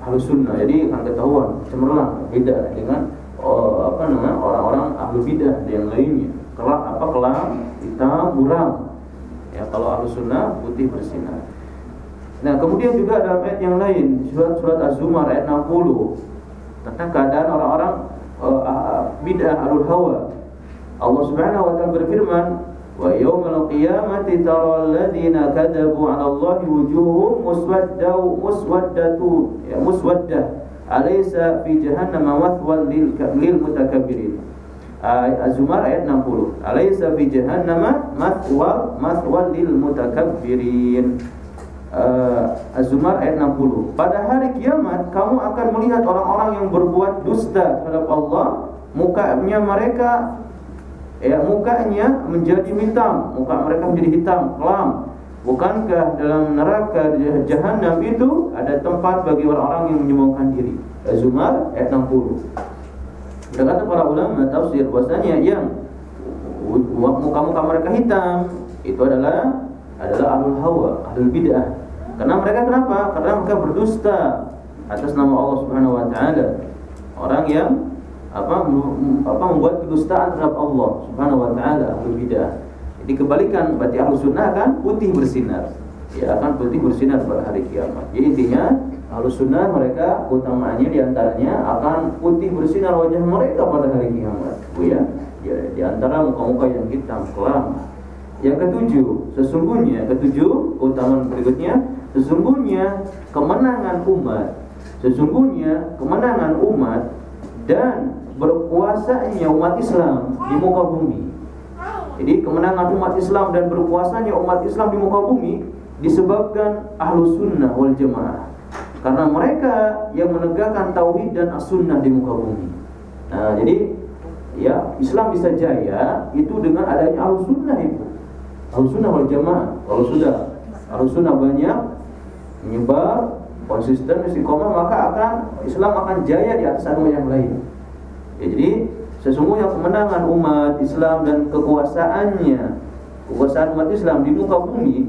Ahlus sunnah. Jadi akan ketahuan cemerlang beda dengan oh, apa namanya orang-orang ahlu bidah yang lainnya kelak apa kelam hitam buram ya kalau ahlu sunnah putih bersinar nah kemudian juga ada ayat yang lain surat surat az-zumar ayat 60 tentang keadaan orang-orang uh, bidah ahlul hawa Allah Subhanahu wa taala berfirman wa yaumal qiyamati taral ladzina kadzabu 'ala Allah wujuhum muswaddah muswaddatu ya muswaddah alaysa fi jahannam mathwal lil mutakabbirin Az-Zumar ayat 60. Alaysa fi jahannam mathwal mathwal lil mutakabbirin. Uh, Az-Zumar ayat 60. Pada hari kiamat kamu akan melihat orang-orang yang berbuat dusta terhadap Allah, mukanya mereka ya mukanya menjadi hitam, muka mereka menjadi hitam, kelam. Bukankah dalam neraka jahanam itu ada tempat bagi orang-orang yang menyombongkan diri? Az-Zumar ayat 60. Berkata para ulama tafsir bahwasanya yang muka-muka mereka hitam itu adalah adalah ahlul hawa, ahlul bid'ah. Karena mereka kenapa? Karena mereka berdusta atas nama Allah Subhanahu wa taala. Orang yang apa apa membuat kedustaan terhadap Allah Subhanahu wa taala, ahlul bid'ah. Jadi kebalikan berarti ahlus sunnah kan putih bersinar. Ya akan putih bersinar pada hari kiamat. Jadi intinya Ahlus sunnah mereka utamanya di antaranya akan putih bersinar wajah mereka pada hari kiamat. Bu ya, ya di antara muka-muka yang hitam kelam. Yang ketujuh, sesungguhnya ketujuh utamaan berikutnya, sesungguhnya kemenangan umat, sesungguhnya kemenangan umat dan berkuasanya umat Islam di muka bumi. Jadi kemenangan umat Islam dan berkuasanya umat Islam di muka bumi disebabkan ahlu sunnah wal jamaah karena mereka yang menegakkan tauhid dan as-sunnah di muka bumi. Nah, jadi ya Islam bisa jaya itu dengan adanya al-sunnah itu. Al-sunnah wal jamaah. Kalau sudah al-sunnah banyak menyebar konsisten istiqomah maka akan Islam akan jaya di atas agama yang lain. Ya, jadi sesungguhnya kemenangan umat Islam dan kekuasaannya kekuasaan umat Islam di muka bumi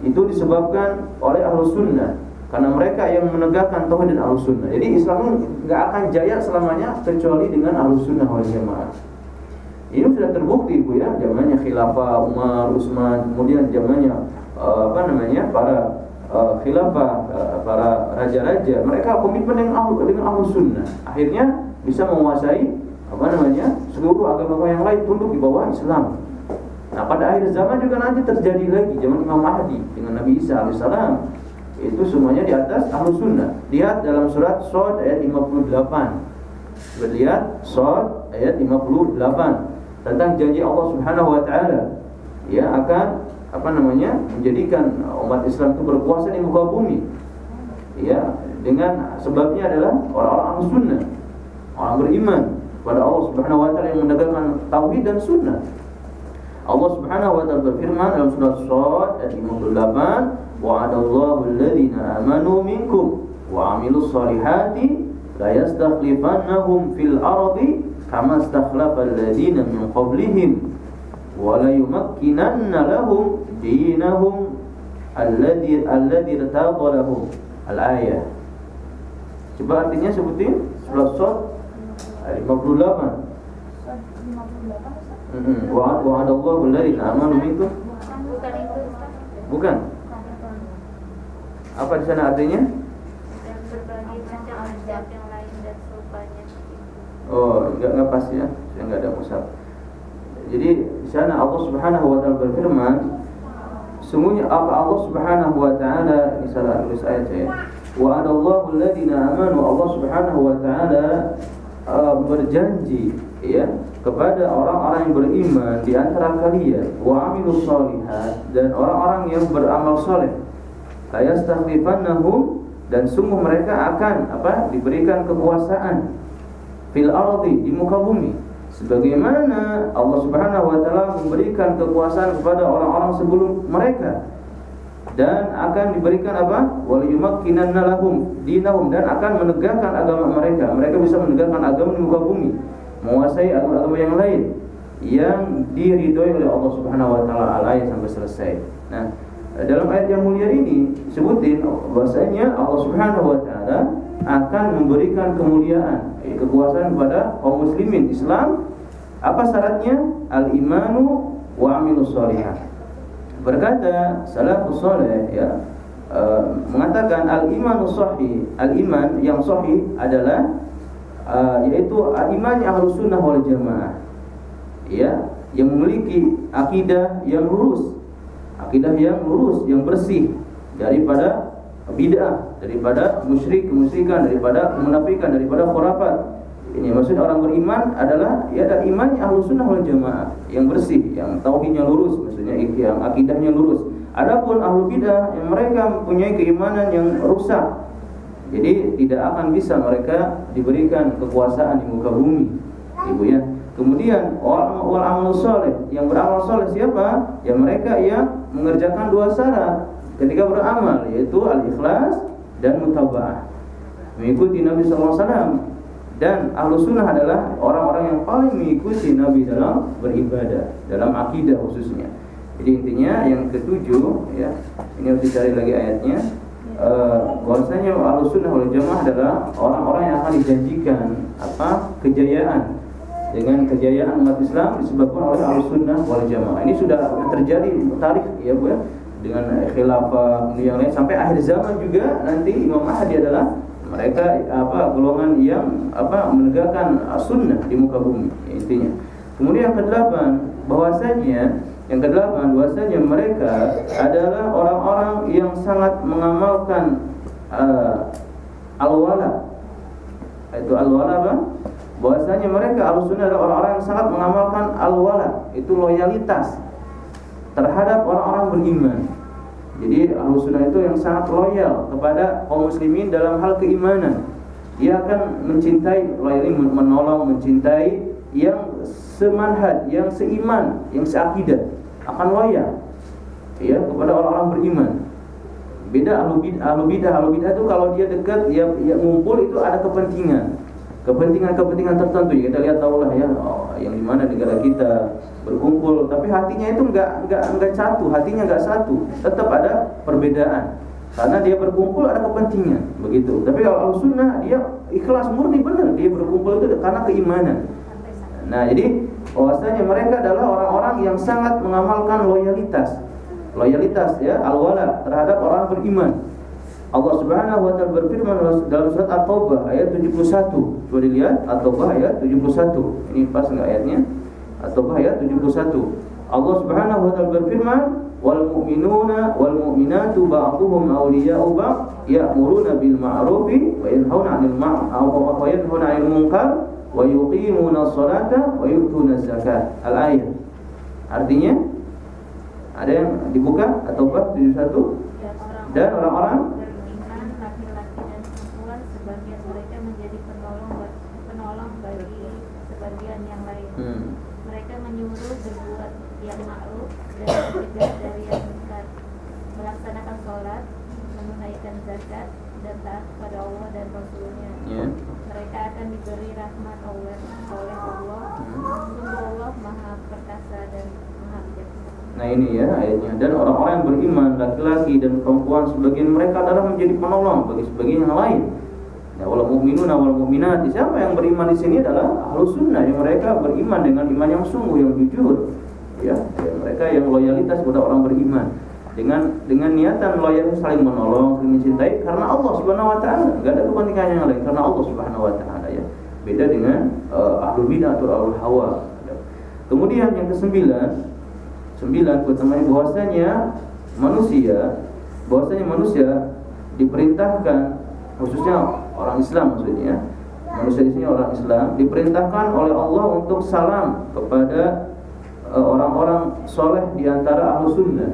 itu disebabkan oleh ahlus sunnah karena mereka yang menegakkan tauhid dan ahlus sunnah. Jadi Islam nggak akan jaya selamanya kecuali dengan ahlus sunnah wal jamaah. Ini sudah terbukti bu ya, zamannya khilafah Umar, Utsman, kemudian zamannya uh, apa namanya para uh, khilafah, uh, para raja-raja, mereka komitmen dengan ahlu, dengan ahlus sunnah. Akhirnya bisa menguasai apa namanya seluruh agama yang lain tunduk di bawah Islam. Nah pada akhir zaman juga nanti terjadi lagi. Zaman Imam Mahdi dengan Nabi Isa alaihissalam. Itu semuanya di atas ahlu sunnah. Lihat dalam surat Sod ayat 58 lihat Sod ayat 58 tentang janji Allah subhanahu wa ta'ala ya akan apa namanya menjadikan umat Islam itu berkuasa di muka bumi. Ya dengan sebabnya adalah orang-orang sunnah orang beriman pada Allah Subhanahu wa taala yang menegakkan tauhid dan sunnah. Allah Subhanahu wa taala berfirman dalam surah Shad ayat 58 wa'adallahu alladhina amanu minkum wa 'amilus solihati la yastakhlifannahum fil ardi kama istakhlafa alladhina min qablihim wa la yumakkinanna lahum dinahum alladhi alladhi irtada lahum al-ayah Coba artinya sebutin surah ayat 58 Wa wa'adallahu alladziina amanu minkum. Bukan itu. Bukan. Apa di sana artinya? Dan berbagi macam azab yang lain dan serupanya. Oh, enggak enggak pas ya. Saya enggak ada musab. Jadi di sana Allah Subhanahu wa taala berfirman, sungguhnya apa Allah Subhanahu wa taala ini salah tulis ayat saya. Wa adallahu alladziina amanu Allah Subhanahu wa taala uh, berjanji ya kepada orang-orang yang beriman di antara kalian wa amilus dan orang-orang yang beramal soleh la yastakhlifannahum dan sungguh mereka akan apa diberikan kekuasaan fil ardi di muka bumi. Sebagaimana Allah Subhanahu wa taala memberikan kekuasaan kepada orang-orang sebelum mereka. Dan akan diberikan apa? Wal yumakkinanna lahum dinahum. Dan akan menegakkan agama mereka. Mereka bisa menegakkan agama di muka bumi. Menguasai agama-agama yang lain. Yang diridhoi oleh Allah Subhanahu wa taala. Alai sampai selesai. Nah, dalam ayat yang mulia ini sebutin bahasanya Allah Subhanahu wa taala akan memberikan kemuliaan, eh, kekuasaan kepada kaum muslimin Islam. Apa syaratnya? Al-imanu wa amilus. Berkata salafus saleh ya uh, mengatakan al-imanu sahih, al-iman yang sahih adalah uh, yaitu iman ahlus sunnah wal jamaah ya yang memiliki akidah yang lurus akidah yang lurus yang bersih daripada bid'ah daripada musyrik kemusyrikan daripada kemunafikan daripada khurafat ini maksudnya orang beriman adalah ya ada iman ahlus sunnah wal jamaah yang bersih yang tauhidnya lurus maksudnya yang akidahnya lurus adapun ahlu bidah yang mereka mempunyai keimanan yang rusak jadi tidak akan bisa mereka diberikan kekuasaan di muka bumi. Ibu ya. Kemudian wal amal soleh yang beramal soleh siapa? Ya mereka yang mengerjakan dua syarat ketika beramal yaitu al ikhlas dan mutabaah. Mengikuti Nabi SAW dan ahlu sunnah adalah orang-orang yang paling mengikuti Nabi dalam beribadah dalam akidah khususnya. Jadi intinya yang ketujuh ya ini harus dicari lagi ayatnya. Uh, bahwasanya sunnah wal Jamaah adalah orang-orang yang akan dijanjikan apa kejayaan. Dengan kejayaan umat Islam disebabkan oleh sunnah wal Jamaah. Ini sudah terjadi tarikh ya Bu ya dengan khilafah yang lain sampai akhir zaman juga nanti Imam Mahdi adalah mereka apa golongan yang apa menegakkan sunnah di muka bumi intinya. Kemudian yang kedelapan bahwasanya yang kedelapan, bahwasanya mereka adalah orang-orang yang sangat mengamalkan uh, al-wala. Itu al-wala apa? Bahwasanya mereka al-sunnah adalah orang-orang yang sangat mengamalkan al-wala, itu loyalitas terhadap orang-orang beriman. Jadi al-sunnah itu yang sangat loyal kepada kaum muslimin dalam hal keimanan. Dia akan mencintai, loyal menolong, mencintai yang semanhaj, yang seiman, yang seakidah akan loyal ya kepada orang-orang beriman. Beda ahlu bidah, ahlu bidah, ahlu bidah itu kalau dia dekat, dia ngumpul itu ada kepentingan. Kepentingan-kepentingan tertentu ya kita lihat tahulah ya, oh, yang di mana negara kita berkumpul, tapi hatinya itu enggak enggak enggak satu, hatinya enggak satu, tetap ada perbedaan. Karena dia berkumpul ada kepentingan, begitu. Tapi kalau al-sunnah dia ikhlas murni benar, dia berkumpul itu karena keimanan. Nah, jadi bahwasanya mereka adalah orang-orang yang sangat mengamalkan loyalitas. Loyalitas ya, al-wala terhadap orang beriman. Allah Subhanahu wa taala berfirman dalam surat At-Taubah ayat 71. Coba dilihat At-Taubah ayat 71. Ini pas enggak ayatnya? At-Taubah ayat 71. Allah Subhanahu wa taala berfirman, "Wal mu'minuna wal mu'minatu ba'dhuhum awliya'u ba'd, ya'muruna bil ma'rufi wa yanhauna 'anil ma'ruf wa yanhauna 'anil munkar wa yuqimuna sholata wa yu'tuna zakat. Al-ayat. Artinya Ada yang dibuka atau apa 71? dan orang Dan orang-orang beriman laki-laki dan perempuan sebagian mereka menjadi penolong penolong bagi sebagian yang lain. hmm. Mereka menyuruh berbuat yang ma'ruf dan mencegah dari yang munkar, melaksanakan sholat, zakat, dan taat kepada Allah dan Rasulnya. ya. Mereka akan diberi rahmat Allah oleh Allah. Sungguh Allah Maha Perkasa dan Maha Bijaksana. Nah ini ya ayatnya dan orang-orang yang beriman laki-laki dan perempuan sebagian mereka adalah menjadi penolong bagi sebagian yang lain. Ya wal mu'minuna wal mu'minat siapa yang beriman di sini adalah ahlu sunnah yang mereka beriman dengan iman yang sungguh yang jujur. Ya, ya mereka yang loyalitas kepada orang beriman dengan dengan niatan loyal saling menolong, saling mencintai karena Allah Subhanahu wa taala. Enggak ada kepentingan yang lain karena Allah Subhanahu wa taala ya. Beda dengan uh, ahlul bidah atau ahlul hawa. Kemudian yang kesembilan Sembilan keutamaan bahwasanya manusia bahwasanya manusia diperintahkan khususnya orang Islam maksudnya manusia di sini orang Islam diperintahkan oleh Allah untuk salam kepada eh, orang-orang soleh di antara ahlu sunnah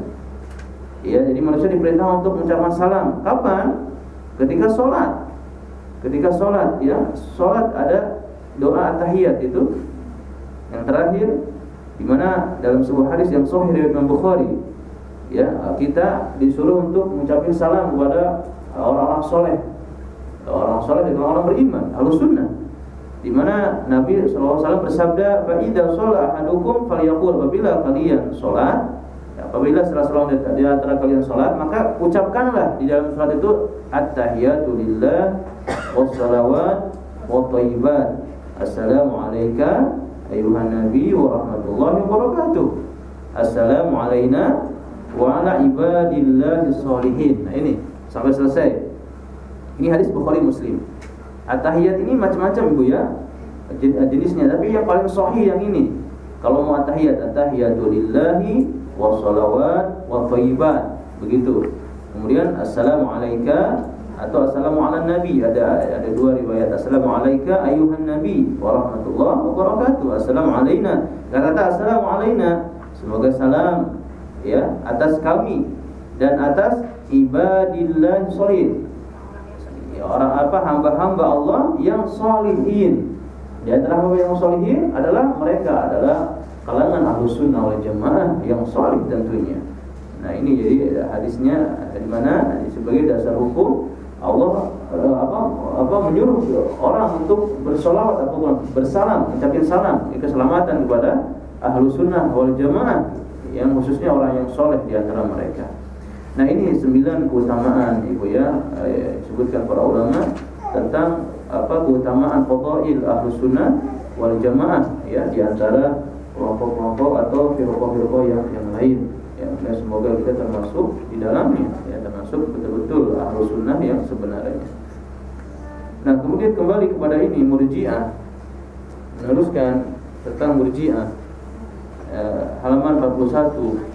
ya jadi manusia diperintah untuk mengucapkan salam. Kapan? Ketika sholat. Ketika sholat ya. Sholat ada doa tahiyat itu. Yang terakhir di mana dalam sebuah hadis yang sahih dari Imam Bukhari ya kita disuruh untuk mengucapkan salam kepada orang-orang soleh. Orang soleh dan orang beriman ahlu sunnah. Di mana Nabi SAW bersabda fa idza shalla ahadukum falyaqul. Apabila kalian ya, apabila salah seorang di antara kalian salat maka ucapkanlah di dalam salat itu at-tahiyatu lillah wassalawat wa thayyibat assalamu alayka ayuhan nabi wa rahmatullahi wa assalamu alayna wa ala ibadillahi sholihin. Nah ini sampai selesai. Ini hadis Bukhari Muslim. At-tahiyat ini macam-macam Ibu ya. Jenisnya tapi yang paling sahih yang ini. Kalau mau at-tahiyat at-tahiyatu lillahi wa salawat wa thayyibat. Begitu. Kemudian assalamu alayka atau assalamu ala nabi. Ada ada dua riwayat. Assalamu alayka ayuhan nabi. Wa rahmatullah wa barakatuh assalamu alayna kata assalamu alayna semoga salam ya atas kami dan atas ibadillah sholihin ya, orang apa hamba-hamba Allah yang solihin. Di hamba yang solihin adalah mereka adalah kalangan ahlu sunnah wal jamaah yang solih tentunya. Nah ini jadi hadisnya di mana? Sebagai dasar hukum Allah eh, apa apa menyuruh orang untuk bersolawat ataupun bersalam, mengucapkan salam, keselamatan kepada ahlu sunnah wal jamaah yang khususnya orang yang soleh di antara mereka. Nah ini sembilan keutamaan ibu ya. Eh, sebutkan para ulama tentang apa keutamaan fadail ahlu sunnah wal jamaah ya di antara kelompok-kelompok atau firqah-firqah yang yang lain. Ya, dan semoga kita termasuk di dalamnya. Ya termasuk betul-betul ahlu sunnah yang sebenarnya. Nah kemudian kembali kepada ini murjiah. Meneruskan tentang murjiah. Eh, halaman 41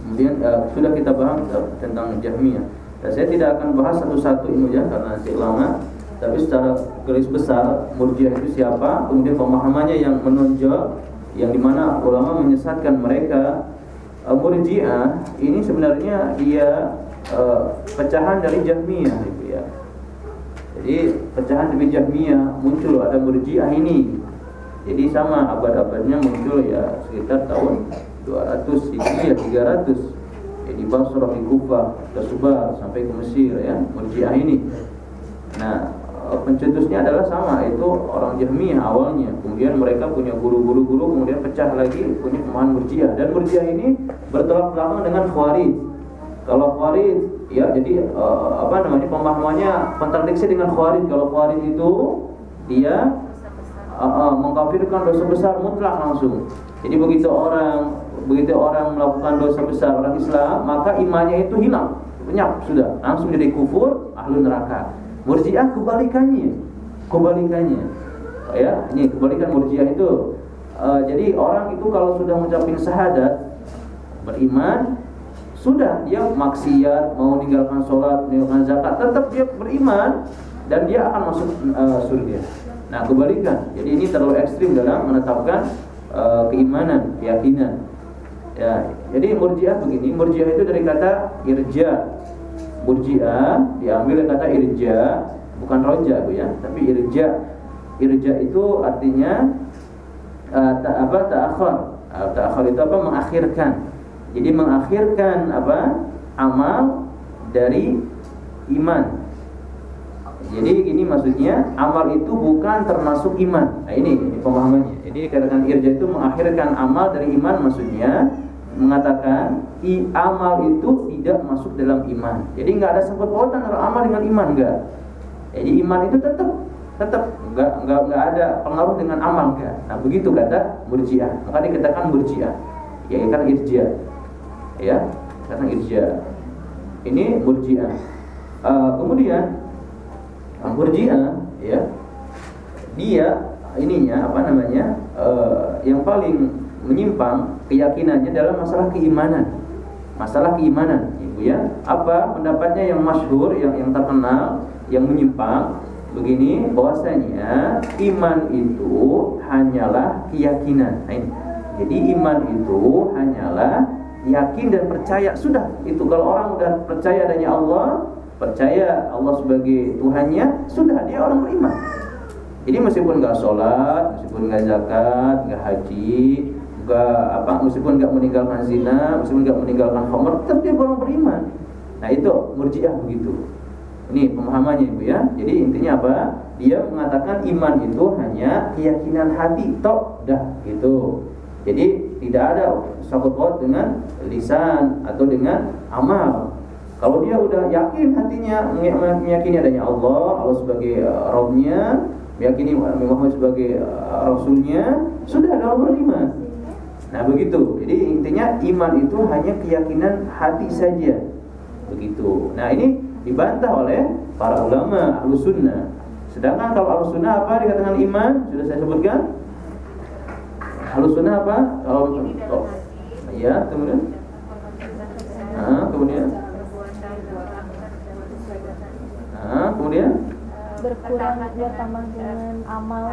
kemudian eh, sudah kita bahas tentang jahmiyah. Dan saya tidak akan bahas satu-satu ini ya karena nanti lama. Tapi secara garis besar murjiah itu siapa? Kemudian pemahamannya yang menonjol yang di mana ulama menyesatkan mereka uh, Murji'ah ini sebenarnya ia uh, pecahan dari Jahmiyah gitu ya. Jadi pecahan dari Jahmiyah muncul ada Murji'ah ini. Jadi sama abad-abadnya muncul ya sekitar tahun 200 Hijriah 300. Jadi Basrah di Kufah tersebar sampai ke Mesir ya Murji'ah ini. Nah, pencetusnya adalah sama itu orang Jahmiyah awalnya. Kemudian mereka punya guru-guru guru kemudian pecah lagi punya pemahaman Murji'ah. Dan Murji'ah ini bertolak belakang dengan Khawarij. Kalau Khawarij ya jadi uh, apa namanya pemahamannya kontradiksi dengan Khawarij. Kalau Khawarij itu dia uh, uh, mengkafirkan dosa besar mutlak langsung. Jadi begitu orang begitu orang melakukan dosa besar orang Islam maka imannya itu hilang. Lenyap sudah. Langsung jadi kufur ahlu neraka Murji'ah kebalikannya. Kebalikannya. Ya, ini kebalikan Murji'ah itu. Uh, jadi orang itu kalau sudah mencapai syahadat beriman sudah dia maksiat mau meninggalkan sholat meninggalkan zakat tetap dia beriman dan dia akan masuk uh, surga. Nah kebalikan. Jadi ini terlalu ekstrim dalam menetapkan uh, keimanan keyakinan. Ya, jadi murjiah begini, murjiah itu dari kata irja. Murjiah diambil kata irja, bukan roja Bu ya, tapi irja. Irja itu artinya uh, ta, apa ta'akhir. Uh, ta'akhir itu apa? mengakhirkan. Jadi mengakhirkan apa? amal dari iman. Jadi ini maksudnya amal itu bukan termasuk iman. Nah ini, ini pemahamannya. Jadi dikatakan irja itu mengakhirkan amal dari iman maksudnya mengatakan i amal itu tidak masuk dalam iman. Jadi nggak ada sangkut pautan antara amal dengan iman enggak. Jadi iman itu tetap tetap nggak nggak nggak ada pengaruh dengan amal enggak. Nah begitu kata murjiah. Maka dikatakan murjiah. Ya kan irja. Ya, karena irja. Ini murjiah. Uh, kemudian murjiah ya dia ininya apa namanya uh, yang paling menyimpang keyakinannya dalam masalah keimanan. Masalah keimanan, Ibu ya. Apa pendapatnya yang masyhur, yang yang terkenal, yang menyimpang begini bahwasanya iman itu hanyalah keyakinan. Nah. Jadi iman itu hanyalah yakin dan percaya sudah itu kalau orang udah percaya adanya Allah percaya Allah sebagai Tuhannya sudah dia orang beriman jadi meskipun nggak sholat meskipun nggak zakat nggak haji nggak apa meskipun nggak meninggalkan zina meskipun nggak meninggalkan khamr tetap dia orang beriman. Nah itu murjiah begitu. Ini pemahamannya ibu ya. Jadi intinya apa? Dia mengatakan iman itu hanya keyakinan hati tok dah gitu. Jadi tidak ada sangkut paut dengan lisan atau dengan amal. Kalau dia udah yakin hatinya meyakini adanya Allah Allah sebagai uh, Robnya meyakini Muhammad sebagai uh, Rasulnya sudah ada beriman Nah begitu. Jadi intinya iman itu hanya keyakinan hati saja. Begitu. Nah ini dibantah oleh para ulama ahlu sunnah. Sedangkan kalau ahlu sunnah apa dikatakan iman? Sudah saya sebutkan. Ahlu sunnah apa? Kalau oh, ya kemudian. Nah, kemudian. Nah, kemudian berkurang bertambah dengan amal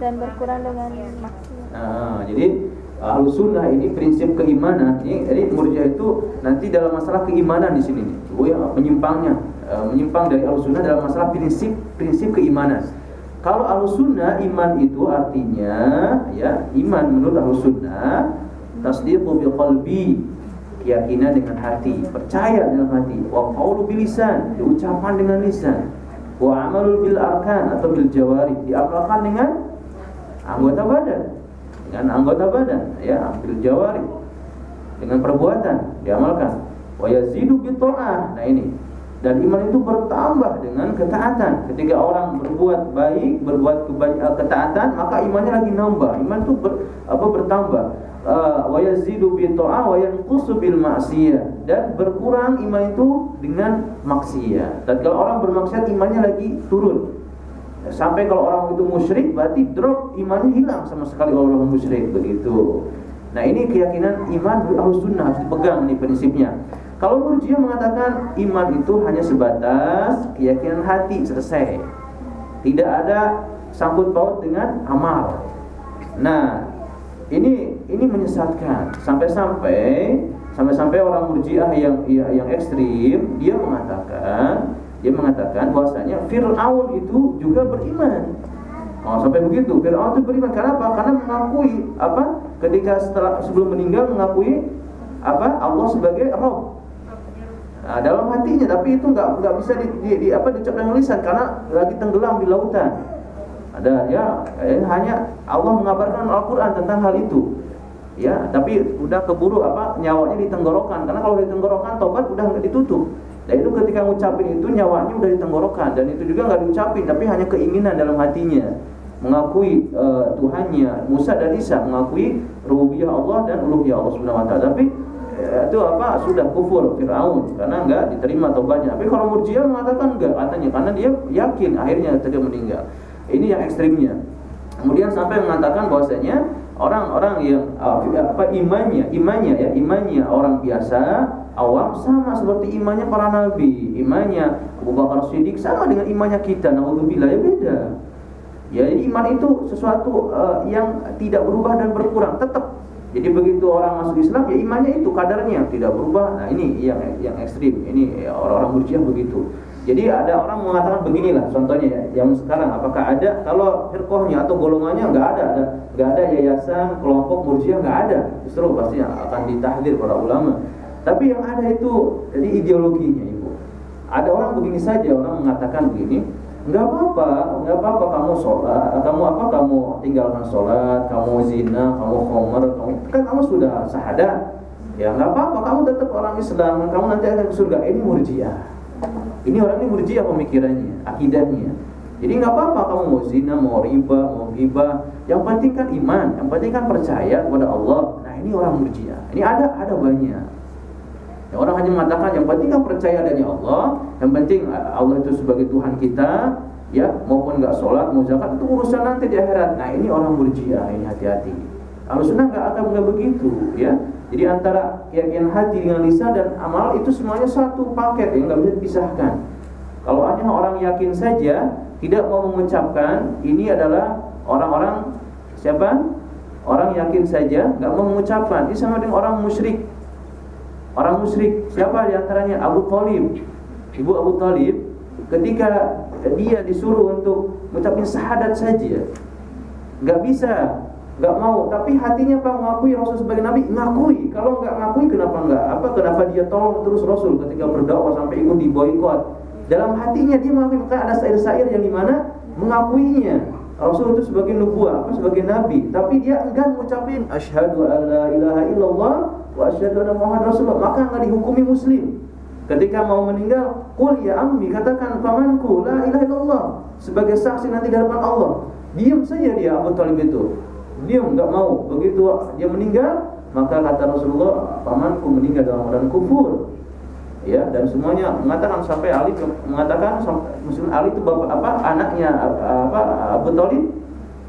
dan berkurang dengan maksiat. Nah, jadi Ahlu sunnah ini prinsip keimanan. Ini, jadi murjiah itu nanti dalam masalah keimanan di sini. Oh ya, menyimpangnya, uh, menyimpang dari ahlu sunnah dalam masalah prinsip prinsip keimanan. Kalau ahlu sunnah iman itu artinya ya iman menurut ahlu sunnah tasdiqu bi qalbi keyakinan dengan hati, percaya dengan hati, wa qawlu bil lisan, diucapkan dengan lisan, wa amalul bil arkan atau bil jawari, diamalkan dengan anggota badan dengan anggota badan ya ambil jawari. Dengan perbuatan diamalkan. Wa yazidu nah ini. Dan iman itu bertambah dengan ketaatan. Ketika orang berbuat baik berbuat kebaik, ketaatan maka imannya lagi nambah. Iman itu ber, apa bertambah. Uh, wa yazidu wa yanqusu bil ma'siyah. Dan berkurang iman itu dengan maksiat. Dan kalau orang bermaksiat imannya lagi turun Sampai kalau orang itu musyrik berarti drop imannya hilang sama sekali kalau orang musyrik begitu. Nah ini keyakinan iman harus sunnah harus dipegang nih prinsipnya. Kalau Murji'ah mengatakan iman itu hanya sebatas keyakinan hati selesai. Tidak ada sangkut paut dengan amal. Nah, ini ini menyesatkan sampai-sampai sampai-sampai orang Murji'ah yang yang ekstrim dia mengatakan dia mengatakan bahwasanya Fir'aun itu juga beriman. Oh, sampai begitu. Fir'aun itu beriman karena apa? Karena mengakui apa? Ketika setelah sebelum meninggal mengakui apa? Allah sebagai Rob. Nah, dalam hatinya, tapi itu nggak nggak bisa di, di, di apa dicap dengan lisan karena lagi tenggelam di lautan. Ada ya, hanya Allah mengabarkan Al-Qur'an tentang hal itu. Ya, tapi udah keburu apa nyawanya di tenggorokan karena kalau di tenggorokan tobat udah ditutup. Dan itu ketika ngucapin itu nyawanya udah di tenggorokan dan itu juga nggak diucapin tapi hanya keinginan dalam hatinya. Mengakui uh, Tuhannya Musa dan Isa mengakui rububiyah Allah dan uluhiyah Allah Subhanahu wa taala. Tapi uh, itu apa? Sudah kufur Firaun. Karena enggak diterima tobatnya. Tapi kalau Murji'ah mengatakan enggak katanya. Karena dia yakin akhirnya tidak meninggal. Ini yang ekstrimnya. Kemudian sampai mengatakan bahwasanya orang-orang yang uh, apa imannya imannya ya imannya orang biasa awam sama seperti imannya para nabi, imannya Abu Bakar Siddiq sama dengan imannya kita. Nauzubillah ya beda. Ya, iman itu sesuatu uh, yang tidak berubah dan berkurang, tetap Jadi begitu orang masuk Islam ya imannya itu kadarnya tidak berubah. Nah ini yang yang ekstrim. Ini orang-orang Murji'ah begitu. Jadi ada orang mengatakan beginilah contohnya ya, yang sekarang apakah ada kalau firqahnya atau golongannya nggak ada, ada nggak ada yayasan kelompok murjiah nggak ada, justru pasti akan ditahdir para ulama. Tapi yang ada itu jadi ideologinya ibu. Ada orang begini saja orang mengatakan begini, nggak apa-apa, nggak apa-apa kamu sholat, kamu apa kamu tinggalkan sholat, kamu zina, kamu khomer, kamu kan kamu sudah syahadat, ya nggak apa-apa, kamu tetap orang Islam, kamu nanti akan ke surga. Ini murjiah. Ini orang ini murjiah pemikirannya, akidahnya. Jadi nggak apa-apa kamu mau zina, mau riba, mau ghibah. Yang penting kan iman, yang penting kan percaya kepada Allah. Nah ini orang murjiah. Ini ada ada banyak. Ya, orang hanya mengatakan yang penting kan percaya adanya Allah, yang penting eh, Allah itu sebagai Tuhan kita, ya maupun nggak sholat, mau zakat itu urusan nanti di akhirat. Nah ini orang murjiah, ini hati-hati. Kalau nggak akan nggak begitu, ya. Jadi antara keyakinan hati dengan lisan dan amal itu semuanya satu paket yang nggak bisa dipisahkan. Kalau hanya orang yakin saja tidak mau mengucapkan ini adalah orang-orang siapa? Orang yakin saja nggak mau mengucapkan. Ini sama dengan orang musyrik. Orang musyrik siapa di antaranya? Abu Talib. Ibu Abu Talib ketika dia disuruh untuk mengucapkan syahadat saja nggak bisa nggak mau. Tapi hatinya pak mengakui Rasul sebagai nabi. Ngakui. Kalau nggak ngakui kenapa nggak? Apa kenapa dia tolong terus Rasul ketika berdakwah sampai ikut di boykot? Dalam hatinya dia mengakui maka ada syair-syair yang di mana mengakuinya. Rasul itu sebagai nubuah apa sebagai nabi. Tapi dia enggan mengucapin asyhadu alla ilaha illallah wa asyhadu anna muhammad rasulullah. Maka nggak dihukumi muslim. Ketika mau meninggal kul ya ammi katakan pamanku la ilaha illallah. Sebagai saksi nanti di hadapan Allah. Diam saja dia Abu Talib itu dia nggak mau. Begitu dia meninggal maka kata Rasulullah pamanku meninggal dalam keadaan kufur. Ya dan semuanya mengatakan sampai Ali mengatakan Muslim Ali itu bapak apa anaknya apa Abu Thalib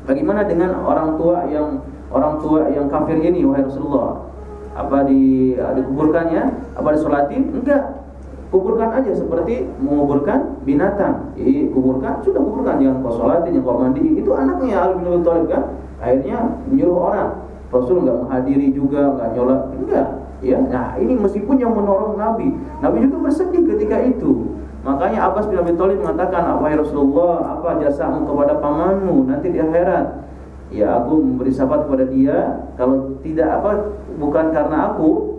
bagaimana dengan orang tua yang orang tua yang kafir ini wahai Rasulullah? Apa di dikuburkannya? Apa disolatin? Enggak kuburkan aja. Seperti menguburkan binatang. Jadi kuburkan sudah kuburkan. Jangan kau sholatin jangan kau mandi. Itu anaknya Ali bin Abi Thalib kan? Akhirnya menyuruh orang. Rasul nggak menghadiri juga nggak nyolat. Enggak ya. Nah ini meskipun yang menolong Nabi. Nabi juga bersedih ketika itu. Makanya Abbas bin Abi Thalib mengatakan wahai Rasulullah apa jasamu kepada pamanmu nanti di akhirat? Ya aku memberi syafaat kepada dia. Kalau tidak apa bukan karena aku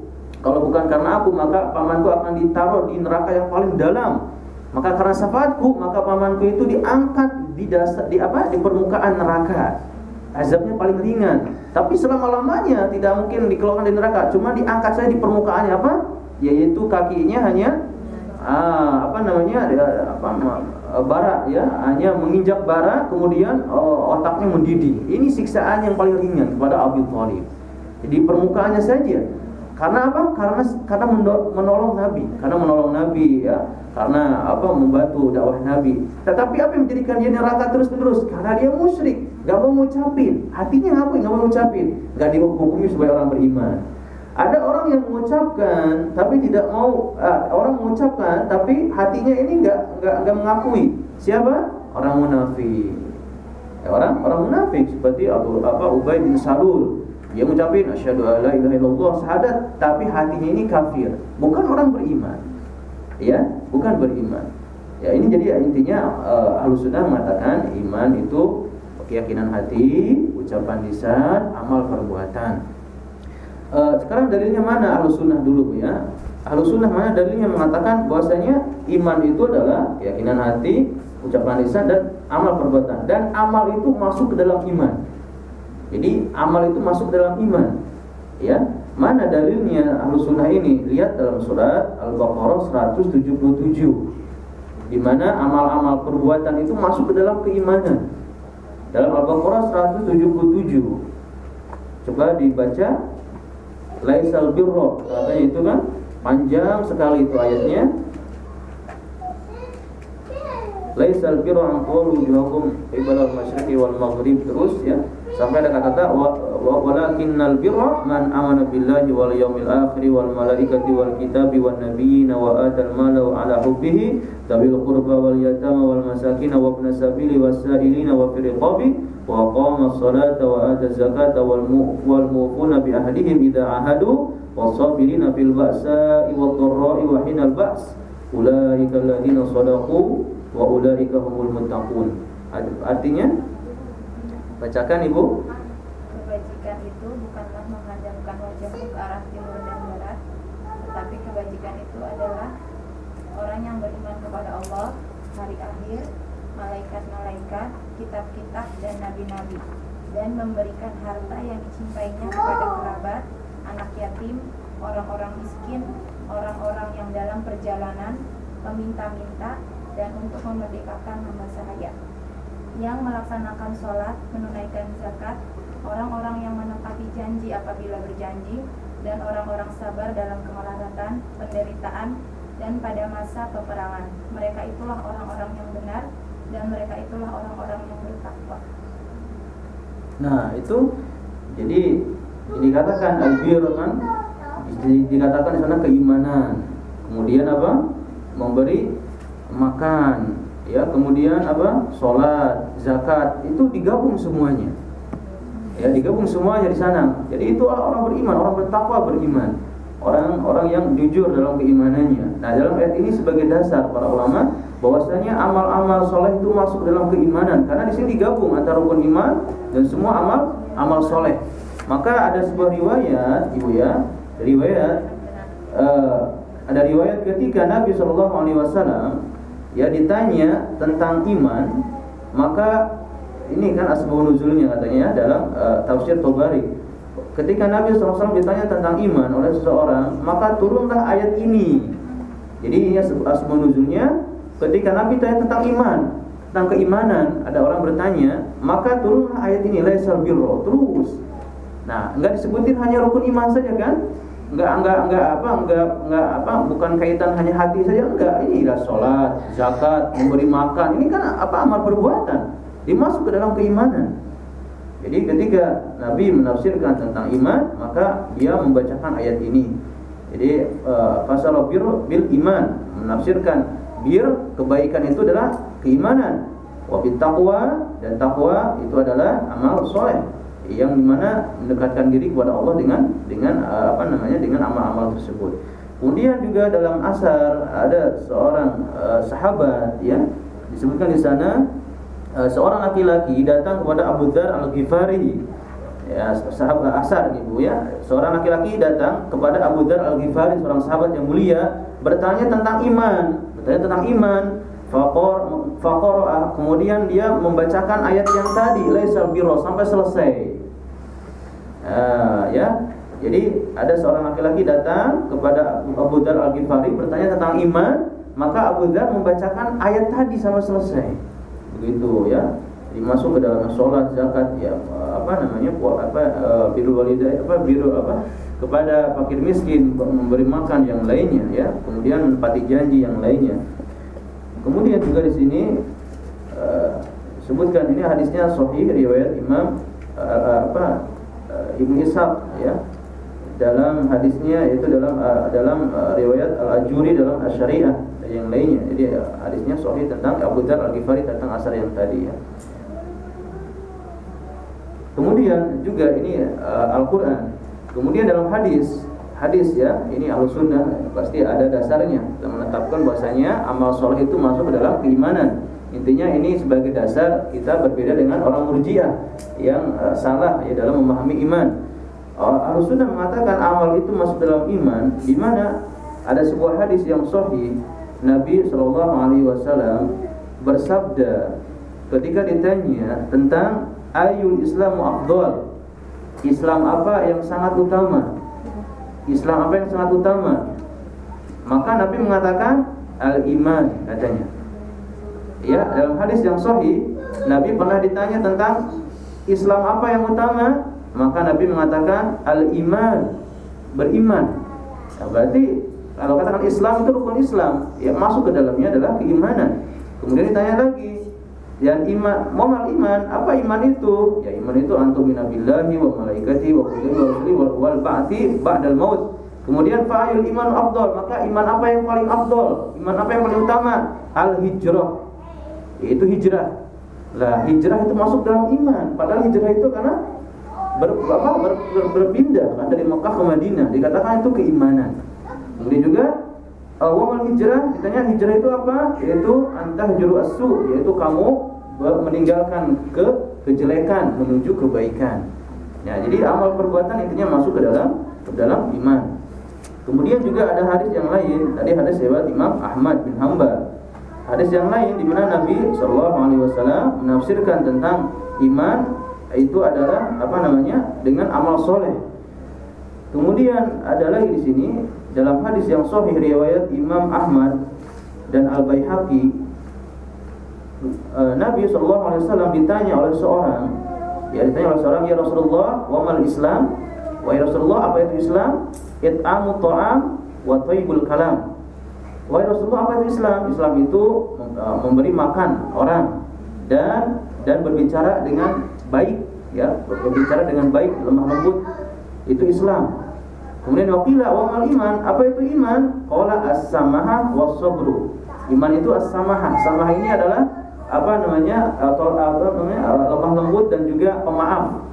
kalau bukan karena aku maka pamanku akan ditaruh di neraka yang paling dalam maka karena syafaatku maka pamanku itu diangkat di dasar di apa di permukaan neraka azabnya paling ringan. Tapi selama-lamanya tidak mungkin dikeluarkan dari neraka, cuma diangkat saja di permukaannya apa? Yaitu kakinya hanya ah, apa namanya? apa bara ya, hanya menginjak bara kemudian oh, otaknya mendidih. Ini siksaan yang paling ringan kepada Abu Thalib. Jadi permukaannya saja. Karena apa? Karena karena menolong Nabi, karena menolong Nabi ya, karena apa? Membantu dakwah Nabi. Tetapi apa yang menjadikan dia neraka terus-menerus? Karena dia musyrik, gak mau mengucapin. Hatinya ngapain? Gak mau mengucapin. Gak dihukumi supaya orang beriman. Ada orang yang mengucapkan tapi tidak mau uh, orang mengucapkan tapi hatinya ini nggak nggak nggak mengakui. Siapa? Orang munafik. Ya, orang orang munafik seperti Abu apa Ubay bin Salul dia mengucapin asyhadu alla ilaha illallah syahadat tapi hatinya ini kafir, bukan orang beriman. Ya, bukan beriman. Ya, ini jadi intinya uh, Ahlussunnah mengatakan iman itu keyakinan hati, ucapan lisan, amal perbuatan. Uh, sekarang dalilnya mana Ahlussunnah dulu ya? Ahlussunnah mana dalilnya mengatakan bahwasanya iman itu adalah keyakinan hati, ucapan lisan dan amal perbuatan dan amal itu masuk ke dalam iman. Jadi amal itu masuk dalam iman. Ya, mana dalilnya Ahlus Sunnah ini? Lihat dalam surat Al-Baqarah 177. Di mana amal-amal perbuatan itu masuk ke dalam keimanan. Dalam Al-Baqarah 177. Coba dibaca Laisal birra, katanya itu kan panjang sekali itu ayatnya. Laisal birra an qulu wujuhakum qibala al-masyriqi wal maghrib terus ya sampai ada kata-kata walakinnal birra man amana billahi wal yawmil akhir wal malaikati wal kitabi wan nabiyyin wa atal mala ala hubbihi tabil qurba wal yatama wal masakin wa ibn sabili was sa'ilina wa fil riqabi wa qama as-salata wa ata zakata wal mufuna bi ahdihim idza ahadu was sabirina fil ba'sa'i wad dharra'i wa hinal ba's ulaika alladziina sadaqu wa ulaika humul muttaqun. Artinya Bacakan Ibu. Kebajikan itu bukanlah menghadapkan wajahmu ke arah timur dan barat, tetapi kebajikan itu adalah orang yang beriman kepada Allah, hari akhir, malaikat-malaikat, kitab-kitab dan nabi-nabi dan memberikan harta yang dicintainya kepada kerabat, anak yatim, orang-orang miskin, orang-orang yang dalam perjalanan, peminta-minta dan untuk memerdekakan hamba sahaya yang melaksanakan sholat, menunaikan zakat, orang-orang yang menepati janji apabila berjanji, dan orang-orang sabar dalam kemelaratan, penderitaan, dan pada masa peperangan. Mereka itulah orang-orang yang benar, dan mereka itulah orang-orang yang bertakwa. Nah, itu jadi dikatakan albir kan dikatakan di sana keimanan. Kemudian apa? Memberi makan, ya kemudian apa? Sholat zakat itu digabung semuanya. Ya digabung semuanya di sana. Jadi itu orang beriman orang bertakwa beriman. Orang-orang yang jujur dalam keimanannya. Nah dalam ayat ini sebagai dasar para ulama bahwasanya amal-amal soleh itu masuk dalam keimanan. Karena di sini digabung antara rukun iman dan semua amal amal soleh. Maka ada sebuah riwayat ibu ya riwayat uh, ada riwayat ketika Nabi Shallallahu Alaihi Wasallam ya ditanya tentang iman maka ini kan asbab nuzulnya katanya ya, dalam uh, tafsir Tobari ketika Nabi SAW ditanya tentang iman oleh seseorang maka turunlah ayat ini. Jadi ini asbab nuzulnya. Ketika Nabi tanya tentang iman tentang keimanan ada orang bertanya maka turunlah ayat ini laisal birro terus. Nah enggak disebutin hanya rukun iman saja kan enggak enggak enggak apa enggak enggak apa bukan kaitan hanya hati saja enggak. Ini adalah sholat zakat memberi makan. Ini kan apa amal perbuatan. Dimasuk ke dalam keimanan. Jadi ketika Nabi menafsirkan tentang iman maka dia membacakan ayat ini. Jadi fasal bir bil iman. Menafsirkan bir kebaikan itu adalah keimanan. Wa taqwa dan takwa itu adalah amal soleh yang di mana mendekatkan diri kepada Allah dengan dengan uh, apa namanya dengan amal-amal tersebut. Kemudian juga dalam asar ada seorang uh, sahabat ya disebutkan di sana uh, seorang laki-laki datang kepada Abu Dzar Al Ghifari ya sahabat asar ibu ya seorang laki-laki datang kepada Abu Dzar Al Ghifari seorang sahabat yang mulia bertanya tentang iman bertanya tentang iman Fakor, fakor, kemudian dia membacakan ayat yang tadi, laisal biro sampai selesai. Uh, ya. Jadi ada seorang laki-laki datang kepada Abu Dhar Al-Ghifari bertanya tentang iman, maka Abu Dhar membacakan ayat tadi sampai selesai. Begitu ya. Jadi ke dalam sholat, zakat, ya apa namanya, apa uh, biru walidah, apa biru apa kepada fakir miskin memberi makan yang lainnya ya. Kemudian menepati janji yang lainnya. Kemudian juga di sini uh, sebutkan ini hadisnya sahih riwayat Imam uh, apa Ibnu Ishaq ya dalam hadisnya yaitu dalam uh, dalam uh, riwayat Al-Ajuri dalam Asy-Syariah yang lainnya. Jadi uh, hadisnya sahih tentang Abu Dzar Al-Ghifari tentang asar yang tadi ya. Kemudian juga ini uh, Al-Qur'an. Kemudian dalam hadis hadis ya, ini Ahlus Sunnah pasti ada dasarnya menetapkan bahwasanya amal soleh itu masuk ke dalam keimanan. Intinya ini sebagai dasar kita berbeda dengan orang Murji'ah yang uh, salah ya dalam memahami iman. Uh, Sunnah mengatakan amal itu masuk dalam iman di mana ada sebuah hadis yang sahih Nabi wasallam bersabda ketika ditanya tentang ayul Islamu afdal Islam apa yang sangat utama? Islam apa yang sangat utama? Maka Nabi mengatakan al-iman katanya ya dalam hadis yang sahih Nabi pernah ditanya tentang Islam apa yang utama maka Nabi mengatakan al-iman beriman nah, berarti kalau katakan Islam itu rukun Islam ya masuk ke dalamnya adalah keimanan kemudian ditanya lagi Dan iman, momal iman, apa iman itu? Ya iman itu antum minabillahi wa malaikati wa kutubi wa rusuli wal, wal ba'ti ba'dal maut. Kemudian fa'il iman afdal, maka iman apa yang paling afdal? Iman apa yang paling utama? Al hijrah. Yaitu hijrah. Lah, hijrah itu masuk dalam iman. Padahal hijrah itu karena ber, apa, ber, ber, berpindah kan dari Mekah ke Madinah. Dikatakan itu keimanan. Kemudian juga awal hijrah ditanya hijrah itu apa? Yaitu antah juru asu, yaitu kamu meninggalkan ke kejelekan menuju kebaikan. Ya, jadi amal perbuatan intinya masuk ke dalam ke dalam iman. Kemudian juga ada hadis yang lain, tadi hadis lewat Imam Ahmad bin Hambal. Hadis yang lain di mana Nabi Shallallahu Alaihi Wasallam menafsirkan tentang iman itu adalah apa namanya? Dengan amal soleh. Kemudian ada lagi di sini dalam hadis yang sahih riwayat Imam Ahmad dan Al Baihaqi eh, Nabi Shallallahu Alaihi Wasallam ditanya oleh seorang ya ditanya oleh seorang ya Rasulullah wa mal Islam? Wa ya Rasulullah apa itu Islam? It'amu ta'am wa thayyibul kalam wa ya Rasulullah apa itu Islam Islam itu eh, memberi makan orang dan dan berbicara dengan baik ya berbicara dengan baik lemah lembut itu Islam Kemudian waqila wa mal iman, apa itu iman? Qala as-samaha was-sabru. Iman itu as-samaha. Samaha ini adalah apa namanya? atau apa namanya? lemah lembut dan juga pemaaf.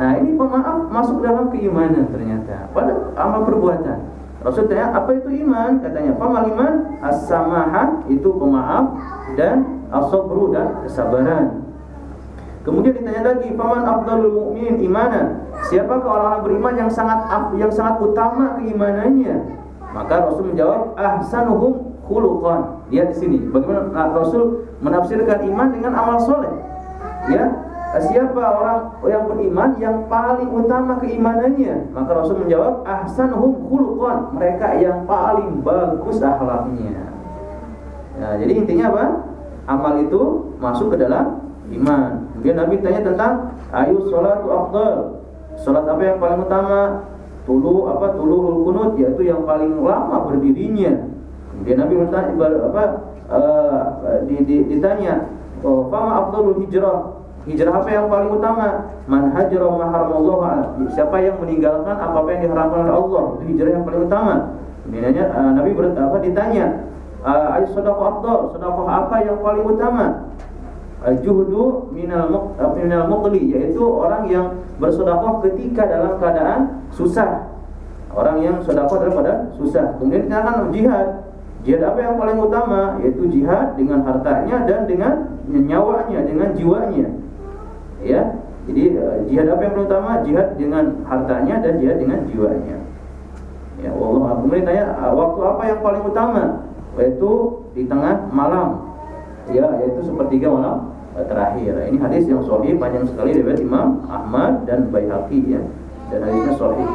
Nah, ini pemaaf masuk dalam keimanan ternyata. Pada amal perbuatan. Rasul tanya, apa itu iman? Katanya, "Famal iman as-samaha itu pemaaf dan as-sabru dan kesabaran." Kemudian ditanya lagi, "Faman afdalul mu'minin imanan?" Siapakah orang-orang beriman yang sangat yang sangat utama keimanannya? Maka Rasul menjawab, ahsanuhum khuluqan. Lihat di sini bagaimana Rasul menafsirkan iman dengan amal soleh. Ya, siapa orang yang beriman yang paling utama keimanannya? Maka Rasul menjawab, ahsanuhum khuluqan. Mereka yang paling bagus akhlaknya. Nah, jadi intinya apa? Amal itu masuk ke dalam iman. Kemudian Nabi tanya tentang ayu salatu afdal. Salat apa yang paling utama? Tulu apa? Tulu kunut yaitu yang paling lama berdirinya. Kemudian Nabi bertanya apa? Uh, di, di, ditanya, oh, "Fama afdalul hijrah?" Hijrah apa yang paling utama? Man hajra ma haramallahu Siapa yang meninggalkan apa-apa yang diharamkan oleh Allah? Itu hijrah yang paling utama. Kemudian uh, Nabi ber, apa ditanya, uh, "Ay sedekah afdal? Sedekah apa yang paling utama?" juhdu minal minal muqli yaitu orang yang bersedekah ketika dalam keadaan susah. Orang yang sedekah dalam keadaan susah. Kemudian akan jihad. Jihad apa yang paling utama? Yaitu jihad dengan hartanya dan dengan nyawanya, dengan jiwanya. Ya. Jadi eh, jihad apa yang paling utama? Jihad dengan hartanya dan jihad dengan jiwanya. Ya Allah. Kemudian tanya ah, waktu apa yang paling utama? Yaitu di tengah malam ya yaitu sepertiga malam eh, terakhir. Ini hadis yang sahih panjang sekali dari Imam Ahmad dan Baihaqi ya. Dan hadisnya sahih.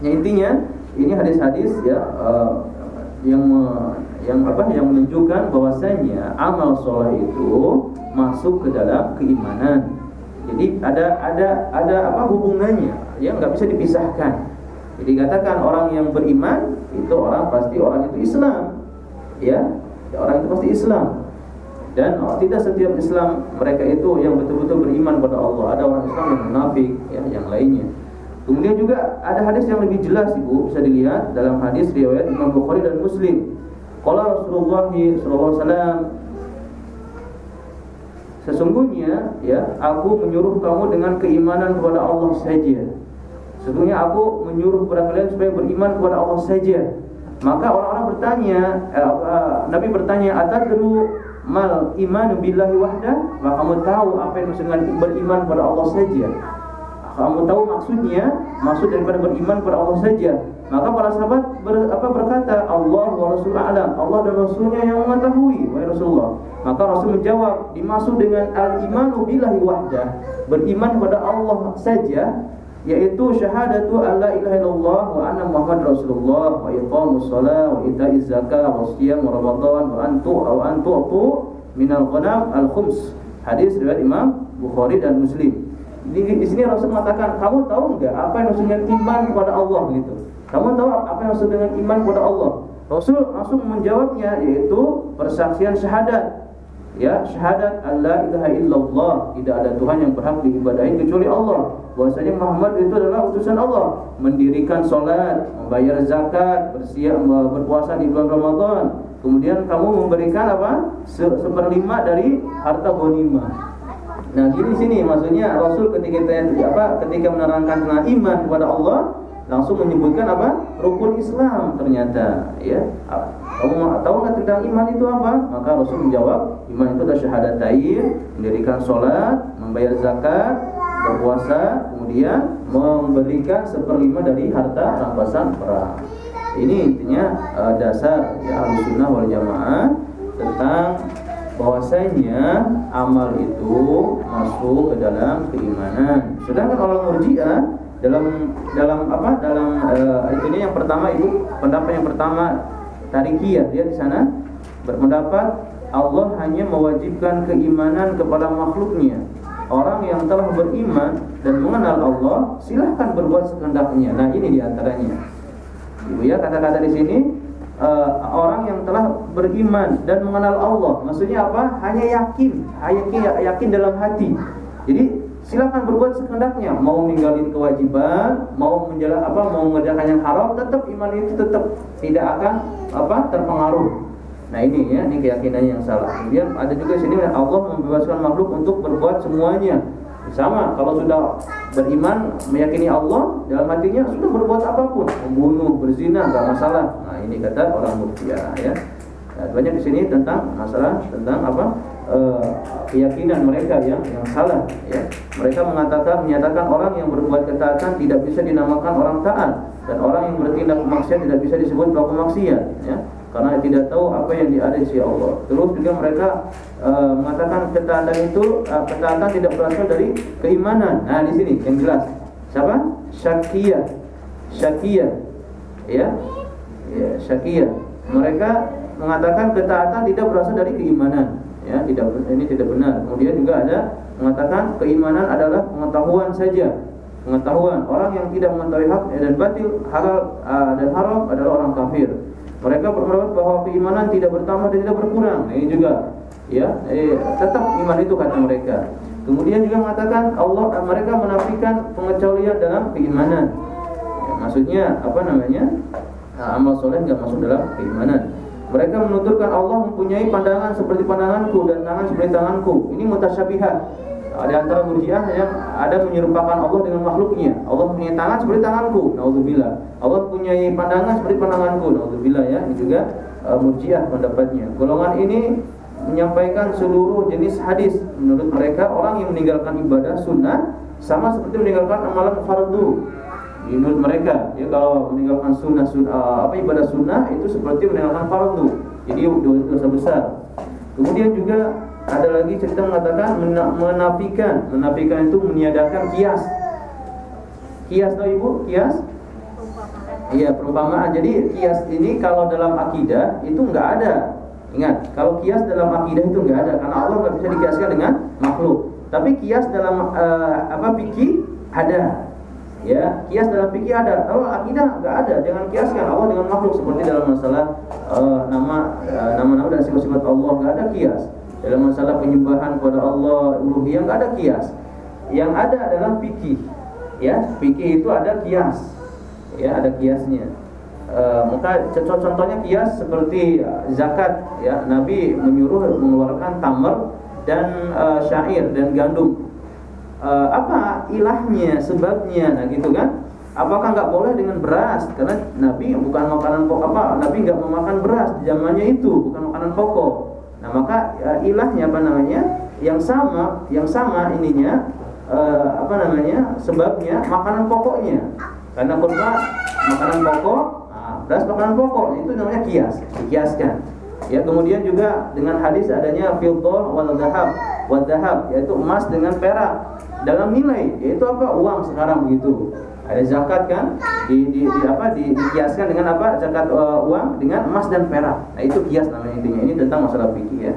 Ya, intinya ini hadis-hadis ya uh, yang yang apa yang menunjukkan bahwasanya amal soleh itu masuk ke dalam keimanan. Jadi ada ada ada apa hubungannya? Yang nggak bisa dipisahkan. Jadi katakan orang yang beriman itu orang pasti orang itu Islam, ya, ya orang itu pasti Islam. Dan oh, tidak setiap Islam mereka itu yang betul-betul beriman pada Allah. Ada orang Islam yang munafik ya yang lainnya. Kemudian juga ada hadis yang lebih jelas ibu bisa dilihat dalam hadis riwayat Imam Bukhari dan Muslim. Kalau Rasulullah SAW sesungguhnya ya aku menyuruh kamu dengan keimanan kepada Allah saja. Sesungguhnya aku menyuruh kepada kalian supaya beriman kepada Allah saja. Maka orang-orang bertanya eh, uh, Nabi bertanya atadru mal iman billahi wahda? Maka kamu tahu apa yang maksud dengan beriman pada Allah saja. Kamu tahu maksudnya maksud daripada beriman pada Allah saja maka para sahabat ber, apa berkata Allah wa Rasul alam. Allah dan Rasulnya yang mengetahui wahai Rasulullah. Maka Rasul menjawab dimaksud dengan al imanu billahi wahda beriman pada Allah saja yaitu syahadatu alla ilaha illallah wa anna muhammad rasulullah wa iqamus shalah wa ita'iz zakah wa siyam ramadan wa antu wa antu tu minal ghanam al khums hadis riwayat Imam Bukhari dan Muslim. Di, di sini Rasul mengatakan kamu tahu enggak apa yang dengan iman kepada Allah? Gitu kamu tahu apa yang maksud dengan iman kepada Allah? Rasul langsung menjawabnya yaitu persaksian syahadat. Ya syahadat Allah ilaha illallah. Tidak ada Tuhan yang berhak diibadahi kecuali Allah. Bahwasanya Muhammad itu adalah utusan Allah. Mendirikan solat membayar zakat bersiap berpuasa di bulan Ramadan. Kemudian kamu memberikan apa? Se seperlima dari harta ghanimah. Nah gini sini maksudnya Rasul ketika apa ketika menerangkan tentang iman kepada Allah langsung menyebutkan apa? Rukun Islam ternyata ya. Kamu tahu nggak tentang iman itu apa? Maka Rasul menjawab iman itu adalah syahadatain mendirikan sholat membayar zakat berpuasa kemudian memberikan seperlima dari harta rampasan perang. Ini intinya uh, dasar ya sunnah wal jamaah tentang bahwasanya amal itu masuk ke dalam keimanan. Sedangkan orang murjiah dalam dalam apa? Dalam uh, ini yang pertama itu pendapat yang pertama tarikiyah dia di sana. Berpendapat Allah hanya mewajibkan keimanan kepada makhluknya. Orang yang telah beriman dan mengenal Allah silahkan berbuat sekendaknya nah ini di antaranya ibu ya kata-kata di sini uh, orang yang telah beriman dan mengenal Allah maksudnya apa? Hanya yakin. Yakin yakin dalam hati. Jadi silakan berbuat sekendaknya mau meninggalin kewajiban mau menjalan apa mau mengerjakan yang haram tetap iman itu tetap tidak akan apa terpengaruh. Nah ini ya ini keyakinan yang salah. Kemudian ada juga sini Allah membebaskan makhluk untuk berbuat semuanya. Sama kalau sudah beriman meyakini Allah dalam hatinya sudah berbuat apa pun. Membunuh berzina nggak masalah. Nah ini kata orang murjiah ya. Nah, banyak di sini tentang masalah tentang apa uh, keyakinan mereka yang yang salah ya. Mereka mengatakan menyatakan orang yang berbuat ketaatan tidak bisa dinamakan orang taat dan orang yang bertindak maksiat tidak bisa disebut pelaku maksiat ya. Karena tidak tahu apa yang diadisi Allah. Terus juga mereka uh, mengatakan ketaatan itu uh, ketaatan tidak berasal dari keimanan. Nah, di sini yang jelas. Siapa? Syakiyah. Syakiyah. Ya. Ya, Syakiyah. Mereka mengatakan ketaatan tidak berasal dari keimanan ya tidak ini tidak benar. Kemudian juga ada mengatakan keimanan adalah pengetahuan saja. Pengetahuan. Orang yang tidak mengetahui hak dan batil halal dan haram adalah orang kafir. Mereka berpendapat bahwa keimanan tidak bertambah dan tidak berkurang. Ini juga ya eh, tetap iman itu kata mereka. Kemudian juga mengatakan Allah uh, mereka menafikan pengecualian dalam keimanan. Ya, maksudnya apa namanya? Amal soleh nggak masuk dalam keimanan mereka menuturkan Allah mempunyai pandangan seperti pandanganku dan tangan seperti tanganku. Ini mutasyabihat. Ada antara murjiah yang ada menyerupakan Allah dengan makhluknya. Allah mempunyai tangan seperti tanganku. Nauzubillah. Allah mempunyai pandangan seperti pandanganku. Nauzubillah ya. Ini juga uh, pendapatnya. Golongan ini menyampaikan seluruh jenis hadis. Menurut mereka orang yang meninggalkan ibadah sunnah sama seperti meninggalkan amalan fardu menurut mereka ya kalau meninggalkan sunnah, sunnah uh, apa ibadah sunnah itu seperti meninggalkan fardu. Jadi dosa besar. Kemudian juga ada lagi cerita mengatakan menafikan. Menafikan itu meniadakan kias. Kias tahu ibu? Kias? Iya perumpamaan. Jadi kias ini kalau dalam akidah itu enggak ada. Ingat kalau kias dalam akidah itu enggak ada. Karena Allah nggak bisa dikiaskan dengan makhluk. Tapi kias dalam uh, apa pikir ada ya kias dalam fikih ada. Kalau akidah nggak ada. Jangan kiaskan Allah dengan makhluk seperti dalam masalah uh, nama uh, nama-nama dan sifat-sifat Allah. Nggak ada kias. Dalam masalah penyembahan kepada Allah uluhiyah nggak ada kias. Yang ada adalah fikih. Ya fikih itu ada kias. Ya ada kiasnya. Uh, maka contoh-contohnya kias seperti zakat. Ya Nabi menyuruh mengeluarkan tamar dan uh, syair dan gandum uh, apa ilahnya, sebabnya, nah gitu kan? Apakah nggak boleh dengan beras? Karena Nabi bukan makanan pokok apa? Nabi nggak memakan beras di zamannya itu, bukan makanan pokok. Nah maka uh, ilahnya apa namanya? Yang sama, yang sama ininya uh, apa namanya? Sebabnya makanan pokoknya. Karena kurma makanan pokok, nah, beras makanan pokok itu namanya kias, dikiaskan. Ya, kemudian juga dengan hadis adanya fiddah wal dhahab, wal dhahab yaitu emas dengan perak dalam nilai yaitu apa? Uang sekarang begitu. Ada zakat kan? Di, di, di apa? Di, dikiaskan dengan apa? Zakat uh, uang dengan emas dan perak. Nah itu kias namanya intinya. Ini tentang masalah fikih ya.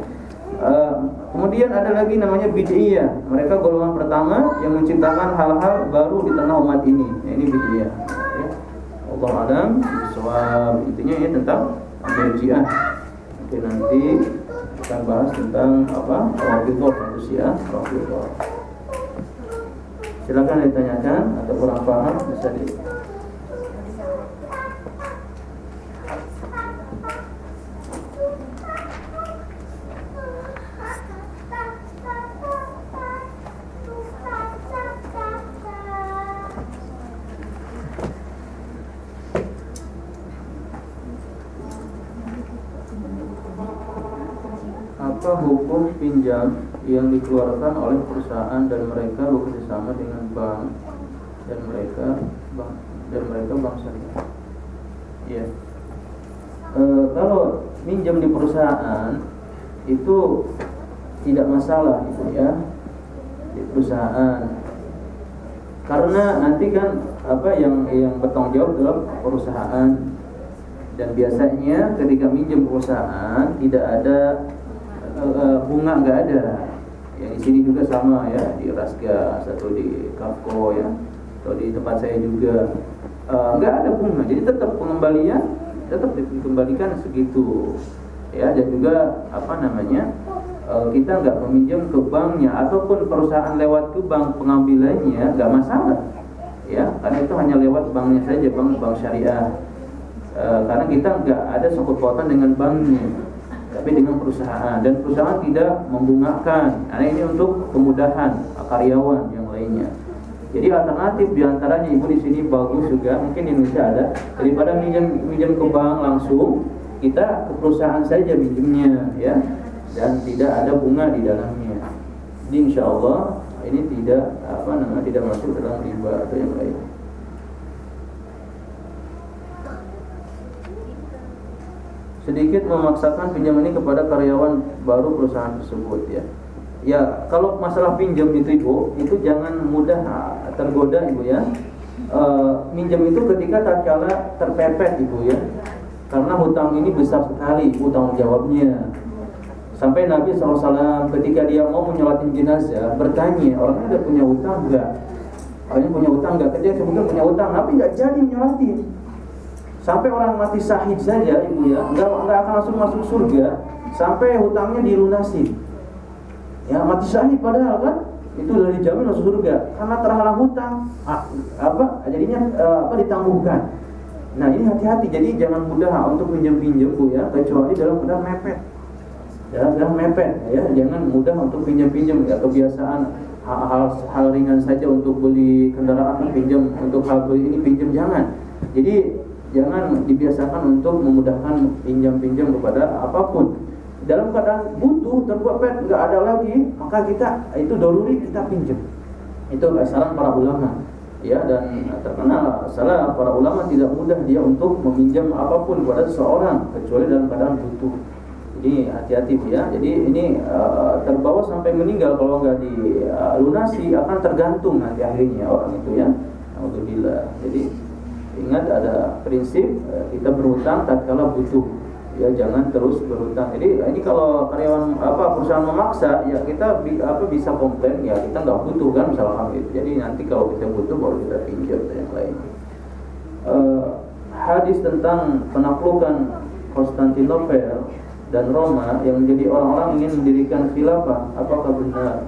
Uh, kemudian ada lagi namanya bid'iyah. Mereka golongan pertama yang menciptakan hal-hal baru di tengah umat ini. Nah, ini bid'iyah ya. Allah Adam soal intinya ini tentang bid'iyah oke nanti akan bahas tentang apa? Rafidhah Syiah Rafidhah. Silakan ditanyakan atau kurang paham bisa di apa hukum pinjam yang dikeluarkan oleh perusahaan dan mereka bekerjasama dengan bank dan mereka bank dan mereka bank syariah. Ya. E, kalau minjam di perusahaan itu tidak masalah gitu ya di perusahaan karena nanti kan apa yang yang bertanggung jawab dalam perusahaan dan biasanya ketika minjem perusahaan tidak ada uh, bunga nggak ada. Yang di sini juga sama ya di Rasga atau di Kafko ya atau di tempat saya juga. Uh, nggak ada bunga. Jadi tetap pengembalian tetap dikembalikan segitu. Ya dan juga apa namanya uh, kita nggak meminjam ke banknya ataupun perusahaan lewat ke bank pengambilannya nggak masalah. Ya karena itu hanya lewat banknya saja bank bank syariah. Uh, karena kita nggak ada pautan dengan banknya tapi dengan perusahaan dan perusahaan tidak membungakan. Karena ini untuk kemudahan karyawan yang lainnya. Jadi alternatif di antaranya ibu di sini bagus juga mungkin di Indonesia ada daripada minjem minjem ke bank langsung kita ke perusahaan saja minjemnya ya dan tidak ada bunga di dalamnya. Jadi insya Allah ini tidak apa namanya tidak masuk dalam riba atau yang lain. Sedikit memaksakan pinjam ini kepada karyawan baru perusahaan tersebut ya. Ya, kalau masalah pinjam itu Ibu, itu jangan mudah tergoda Ibu ya. E, minjam itu ketika tatkala terpepet Ibu ya. Karena hutang ini besar sekali hutang jawabnya. Sampai Nabi SAW ketika dia mau menyolatin jenazah bertanya orangnya udah punya hutang enggak? Orangnya punya hutang enggak? Ketika sebutkan punya hutang, Nabi enggak jadi menyolatin. Sampai orang mati syahid saja ibu ya, nggak nggak akan langsung masuk surga. Sampai hutangnya dilunasi. Ya mati syahid padahal kan? Itu sudah dijamin masuk surga. Karena terhalang hutang. Ah, apa? Jadinya uh, apa ditangguhkan. Nah ini hati-hati. Jadi jangan mudah untuk pinjam-pinjam bu ya. Kecuali dalam keadaan mepet. Dalam keadaan mepet ya. Jangan mudah untuk pinjam-pinjam. Ya kebiasaan. Hal, hal ringan saja untuk beli kendaraan pinjam. Untuk hal beli ini pinjam jangan. Jadi jangan dibiasakan untuk memudahkan pinjam-pinjam kepada apa pun. Dalam keadaan butuh pet nggak ada lagi, maka kita itu doruri kita pinjam. Itu saran para ulama. Ya dan terkenal salah para ulama tidak mudah dia untuk meminjam apa pun kepada seseorang kecuali dalam keadaan butuh. Jadi hati-hati ya. Jadi ini uh, terbawa sampai meninggal kalau nggak dilunasi akan tergantung nanti akhirnya orang itu ya. Alhamdulillah. Jadi Ingat ada prinsip eh, kita berhutang tatkala butuh. Ya jangan terus berhutang. Jadi ini kalau karyawan apa perusahaan memaksa ya kita bi, apa bisa komplain ya kita nggak butuh kan misalkan gitu. Jadi nanti kalau kita butuh baru kita pinjam dan yang lain. Uh, hadis tentang penaklukan Konstantinopel dan Roma yang menjadi orang-orang ingin mendirikan khilafah apakah benar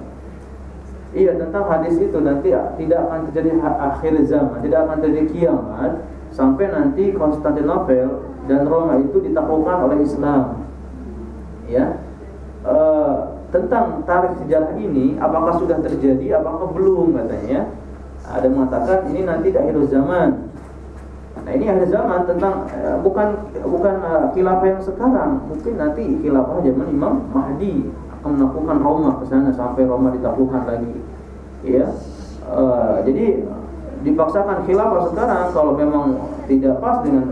Iya tentang hadis itu nanti tidak akan terjadi akhir zaman, tidak akan terjadi kiamat sampai nanti Konstantinopel dan Roma itu ditaklukkan oleh Islam. Ya, e, tentang tarikh sejarah ini, apakah sudah terjadi, apakah belum katanya? Ada mengatakan ini nanti di akhir zaman. Nah ini akhir zaman tentang e, bukan bukan e, khilafah yang sekarang, mungkin nanti khilafah zaman Imam Mahdi menaklukkan Roma ke sana sampai Roma ditaklukkan lagi. Ya. Uh, jadi dipaksakan khilafah sekarang kalau memang tidak pas dengan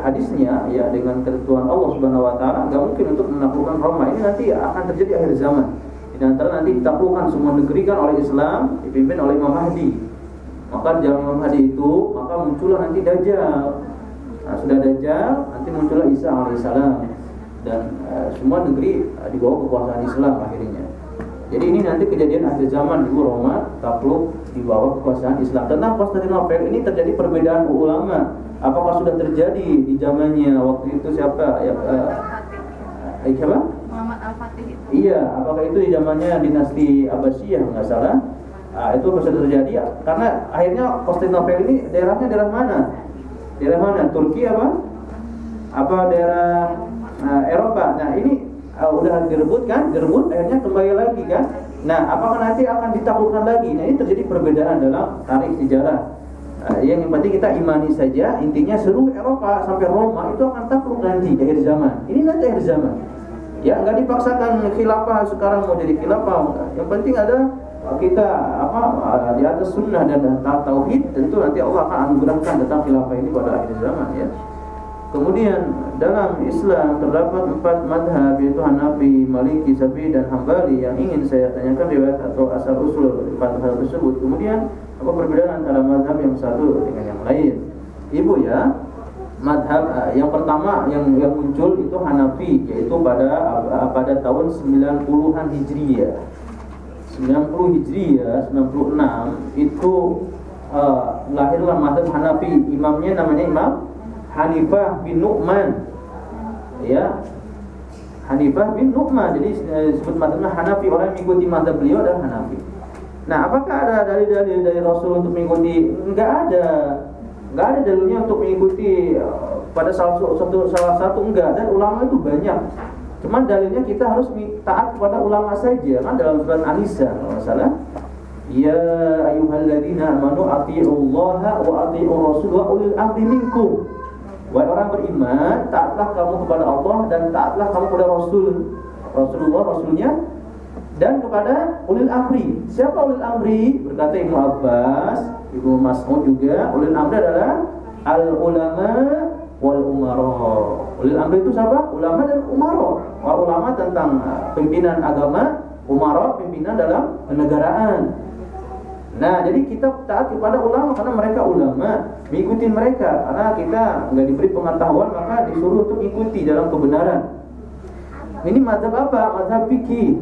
hadisnya ya dengan ketentuan Allah Subhanahu wa taala enggak mungkin untuk menaklukkan Roma. Ini nanti akan terjadi akhir zaman. Di antara nanti ditaklukkan semua negeri kan oleh Islam dipimpin oleh Imam Mahdi. Maka zaman Imam Mahdi itu maka muncullah nanti Dajjal. Nah, sudah Dajjal, nanti muncullah Isa alaihissalam dan uh, semua negeri uh, di bawah kekuasaan Islam akhirnya. Jadi ini nanti kejadian akhir zaman di Roma takluk di bawah kekuasaan Islam. Tentang Konstantinopel ini terjadi perbedaan ulama. Apakah sudah terjadi di zamannya waktu itu siapa? Ya, uh, siapa? Muhammad Al-Fatih itu. Iya, apakah itu di zamannya dinasti Abbasiyah nggak salah? Nah, itu bisa terjadi karena akhirnya Konstantinopel ini daerahnya daerah mana? Daerah mana? Turki apa? Apa daerah uh, Eropa? Nah ini uh, udah direbut kan? Direbut akhirnya kembali lagi kan? Nah apakah nanti akan ditaklukkan lagi? Nah ini terjadi perbedaan dalam tarikh sejarah. Uh, yang penting kita imani saja intinya seluruh Eropa sampai Roma itu akan takluk nanti di akhir zaman. Ini nanti akhir zaman. Ya nggak dipaksakan khilafah sekarang mau jadi khilafah. Yang penting ada kita apa di atas sunnah dan tauhid tentu nanti Allah akan anugerahkan tentang khilafah ini pada akhir zaman ya. Kemudian dalam Islam terdapat empat madhab yaitu Hanafi, Maliki, Syafi'i dan Hambali yang ingin saya tanyakan riwayat atau asal usul empat madhab tersebut. Kemudian apa perbedaan antara madhab yang satu dengan yang lain? Ibu ya, madhab uh, yang pertama yang yang muncul itu Hanafi yaitu pada uh, pada tahun 90-an Hijriyah. 90 Hijriah 96 itu uh, lahirlah mazhab Hanafi imamnya namanya Imam Hanifah bin Nu'man. Ya. Hanifah bin Nu'man. Jadi uh, disebut mazhabnya Hanafi. Orang yang mengikuti mazhab beliau adalah Hanafi. Nah apakah ada dalil-dalil dari Rasul untuk mengikuti? Enggak ada. Enggak ada dalilnya untuk mengikuti uh, pada salah satu salah satu enggak. Dan ulama itu banyak. Cuman dalilnya kita harus taat kepada ulama saja. Kan dalam surat An-Nisa kalau salah. Ya ayyuhalladzina amanu atti'ullaha wa atti'ur rasul wa ulil amri minkum. Wahai orang beriman, taatlah kamu kepada Allah dan taatlah kamu kepada Rasul. Rasulullah, Rasulnya dan kepada ulil amri. Siapa ulil amri? Berkata Ibnu Abbas, Ibnu Mas'ud juga, ulil amri adalah al ulama wal umara. Ulil amri itu siapa? Ulama dan umara. Ulama tentang pimpinan agama, umara pimpinan dalam kenegaraan. Nah, jadi kita taat kepada ulama karena mereka ulama, mengikuti mereka karena kita nggak diberi pengetahuan maka disuruh untuk mengikuti dalam kebenaran. Ini mazhab apa? Mazhab fikih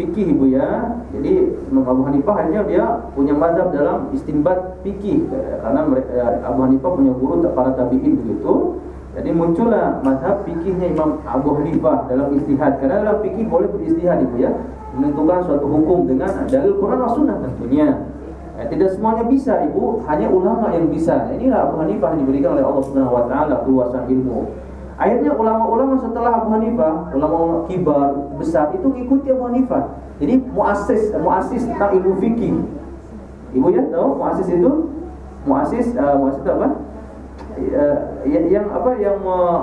fikih ibu ya. Jadi Imam Abu Hanifah hanya dia punya mazhab dalam istinbat fikih karena ya, Abu Hanifah punya guru para tabiin begitu. Jadi muncullah mazhab fikihnya Imam Abu Hanifah dalam istihad. Karena dalam fikih boleh beristihad ibu ya, menentukan suatu hukum dengan dalil Quran dan Sunnah tentunya. Ya, tidak semuanya bisa ibu, hanya ulama yang bisa. Nah, inilah Abu Hanifah yang diberikan oleh Allah Subhanahu Wa Taala keluasan ilmu. Akhirnya ulama-ulama setelah Abu Hanifah, ulama kibar besar itu mengikuti Abu Hanifah. Jadi muasis muasis tentang ilmu fikih. Ibu ya tahu muasis itu? Muasis uh, muasis itu apa? Uh, yang apa yang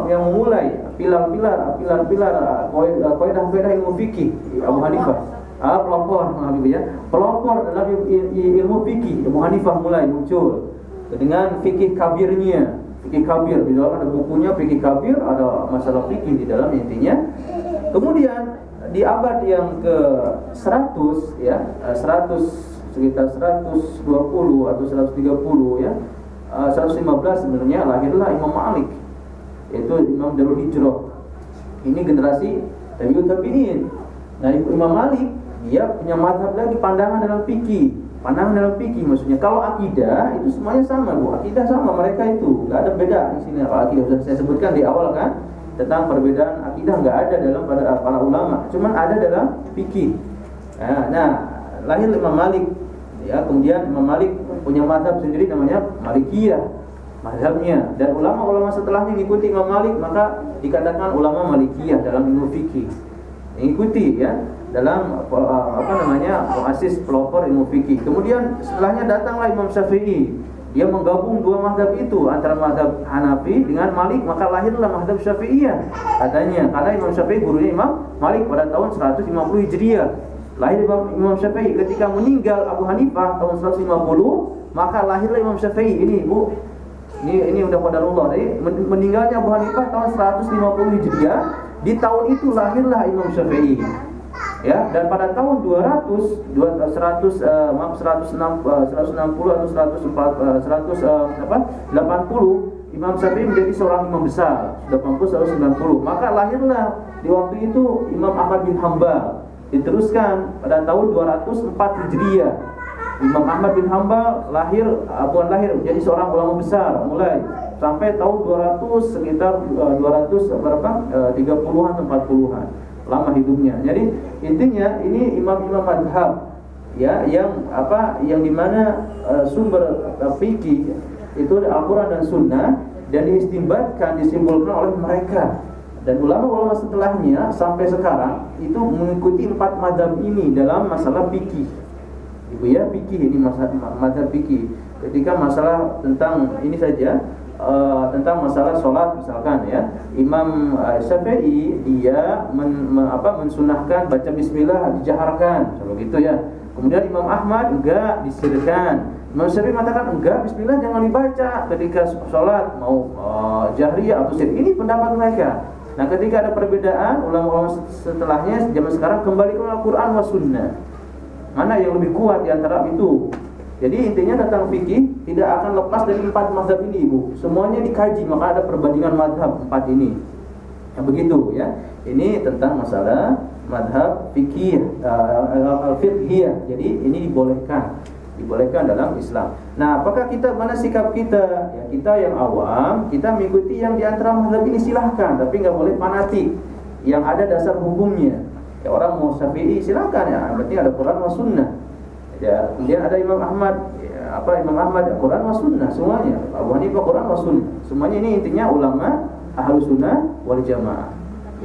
yang memulai pilar-pilar pilar-pilar kaidah-kaidah ilmu fikih Abu Hanifah. Ah, pelopor, ya. Pelopor dalam ilmu fikih Abu Hanifah mulai muncul dengan fikih kabirnya fikih kabir di dalam ada bukunya fikih kabir ada masalah fikih di dalam intinya kemudian di abad yang ke 100 ya 100 eh, sekitar 120 atau 130 ya 115 eh, sebenarnya lahirlah Imam Malik yaitu Imam Darul Hijrah ini generasi tabi'ut tabi'in nah Imam Malik dia punya mazhab lagi pandangan dalam fikih Pandangan dalam fikih maksudnya. Kalau akidah itu semuanya sama bu. Akidah sama mereka itu nggak ada beda di sini. Kalau akidah sudah saya sebutkan di awal kan tentang perbedaan akidah nggak ada dalam pada para ulama. Cuman ada dalam fikih. Nah, nah lahir Imam Malik ya kemudian Imam Malik punya mazhab sendiri namanya Malikiyah mazhabnya dan ulama-ulama setelahnya mengikuti Imam Malik maka dikatakan ulama Malikiyah dalam ilmu fikih mengikuti ya dalam apa namanya muassis pelopor ilmu fikih. Kemudian setelahnya datanglah Imam Syafi'i. Dia menggabung dua mazhab itu antara mazhab Hanafi dengan Malik maka lahirlah mazhab Syafi'iyah. Katanya karena Imam Syafi'i gurunya Imam Malik pada tahun 150 Hijriah. Lahir Imam Syafi'i ketika meninggal Abu Hanifah tahun 150 maka lahirlah Imam Syafi'i. Ini Bu ini ini udah qadarullah. Jadi meninggalnya Abu Hanifah tahun 150 Hijriah, di tahun itu lahirlah Imam Syafi'i. Ya dan pada tahun 200 200 uh, maaf 160 uh, 160 atau 104 uh, 100 uh, apa 80 Imam Syafi'i menjadi seorang imam besar 80 190 maka lahirlah di waktu itu Imam Ahmad bin Hambal diteruskan pada tahun 204 Hijriah Imam Ahmad bin Hambal lahir abuan lahir menjadi seorang ulama besar mulai sampai tahun 200 sekitar uh, 200 berapa? Uh, 30-an atau 40-an. Lama hidupnya. Jadi intinya ini imam-imam madhab ya yang apa yang di mana uh, sumber uh, fikih itu Al-Quran dan Sunnah dan diistimbatkan disimpulkan oleh mereka dan ulama-ulama setelahnya sampai sekarang itu mengikuti empat madhab ini dalam masalah fikih. Ibu ya fikih ini masalah madhab fikih. Ketika masalah tentang ini saja uh, tentang masalah sholat misalkan ya Imam uh, Syafi'i dia men, me, apa mensunahkan baca Bismillah dijaharkan seperti itu ya. Kemudian Imam Ahmad enggak disirkan. Imam Syafi'i mengatakan enggak Bismillah jangan dibaca ketika sholat mau uh, jahriyah atau sir. Ini pendapat mereka. Nah ketika ada perbedaan ulama-ulama setelahnya zaman sekarang kembali ke Al-Quran wa Sunnah. Mana yang lebih kuat di antara itu? Jadi intinya tentang fikih tidak akan lepas dari empat mazhab ini ibu. Semuanya dikaji maka ada perbandingan mazhab empat ini. Yang begitu ya. Ini tentang masalah mazhab fikih uh, al-fiqhiyah. Jadi ini dibolehkan dibolehkan dalam Islam. Nah, apakah kita mana sikap kita? Ya, kita yang awam, kita mengikuti yang di antara mazhab ini silahkan, tapi nggak boleh fanatik. Yang ada dasar hukumnya. Ya, orang mau Syafi'i silahkan ya, berarti ada Quran dan Sunnah. Ya, kemudian ada Imam Ahmad, ya, apa Imam Ahmad ya, Quran dan Sunnah semuanya. Abu Hanifah Quran dan Sunnah. Semuanya ini intinya ulama ahlu sunnah wal jamaah.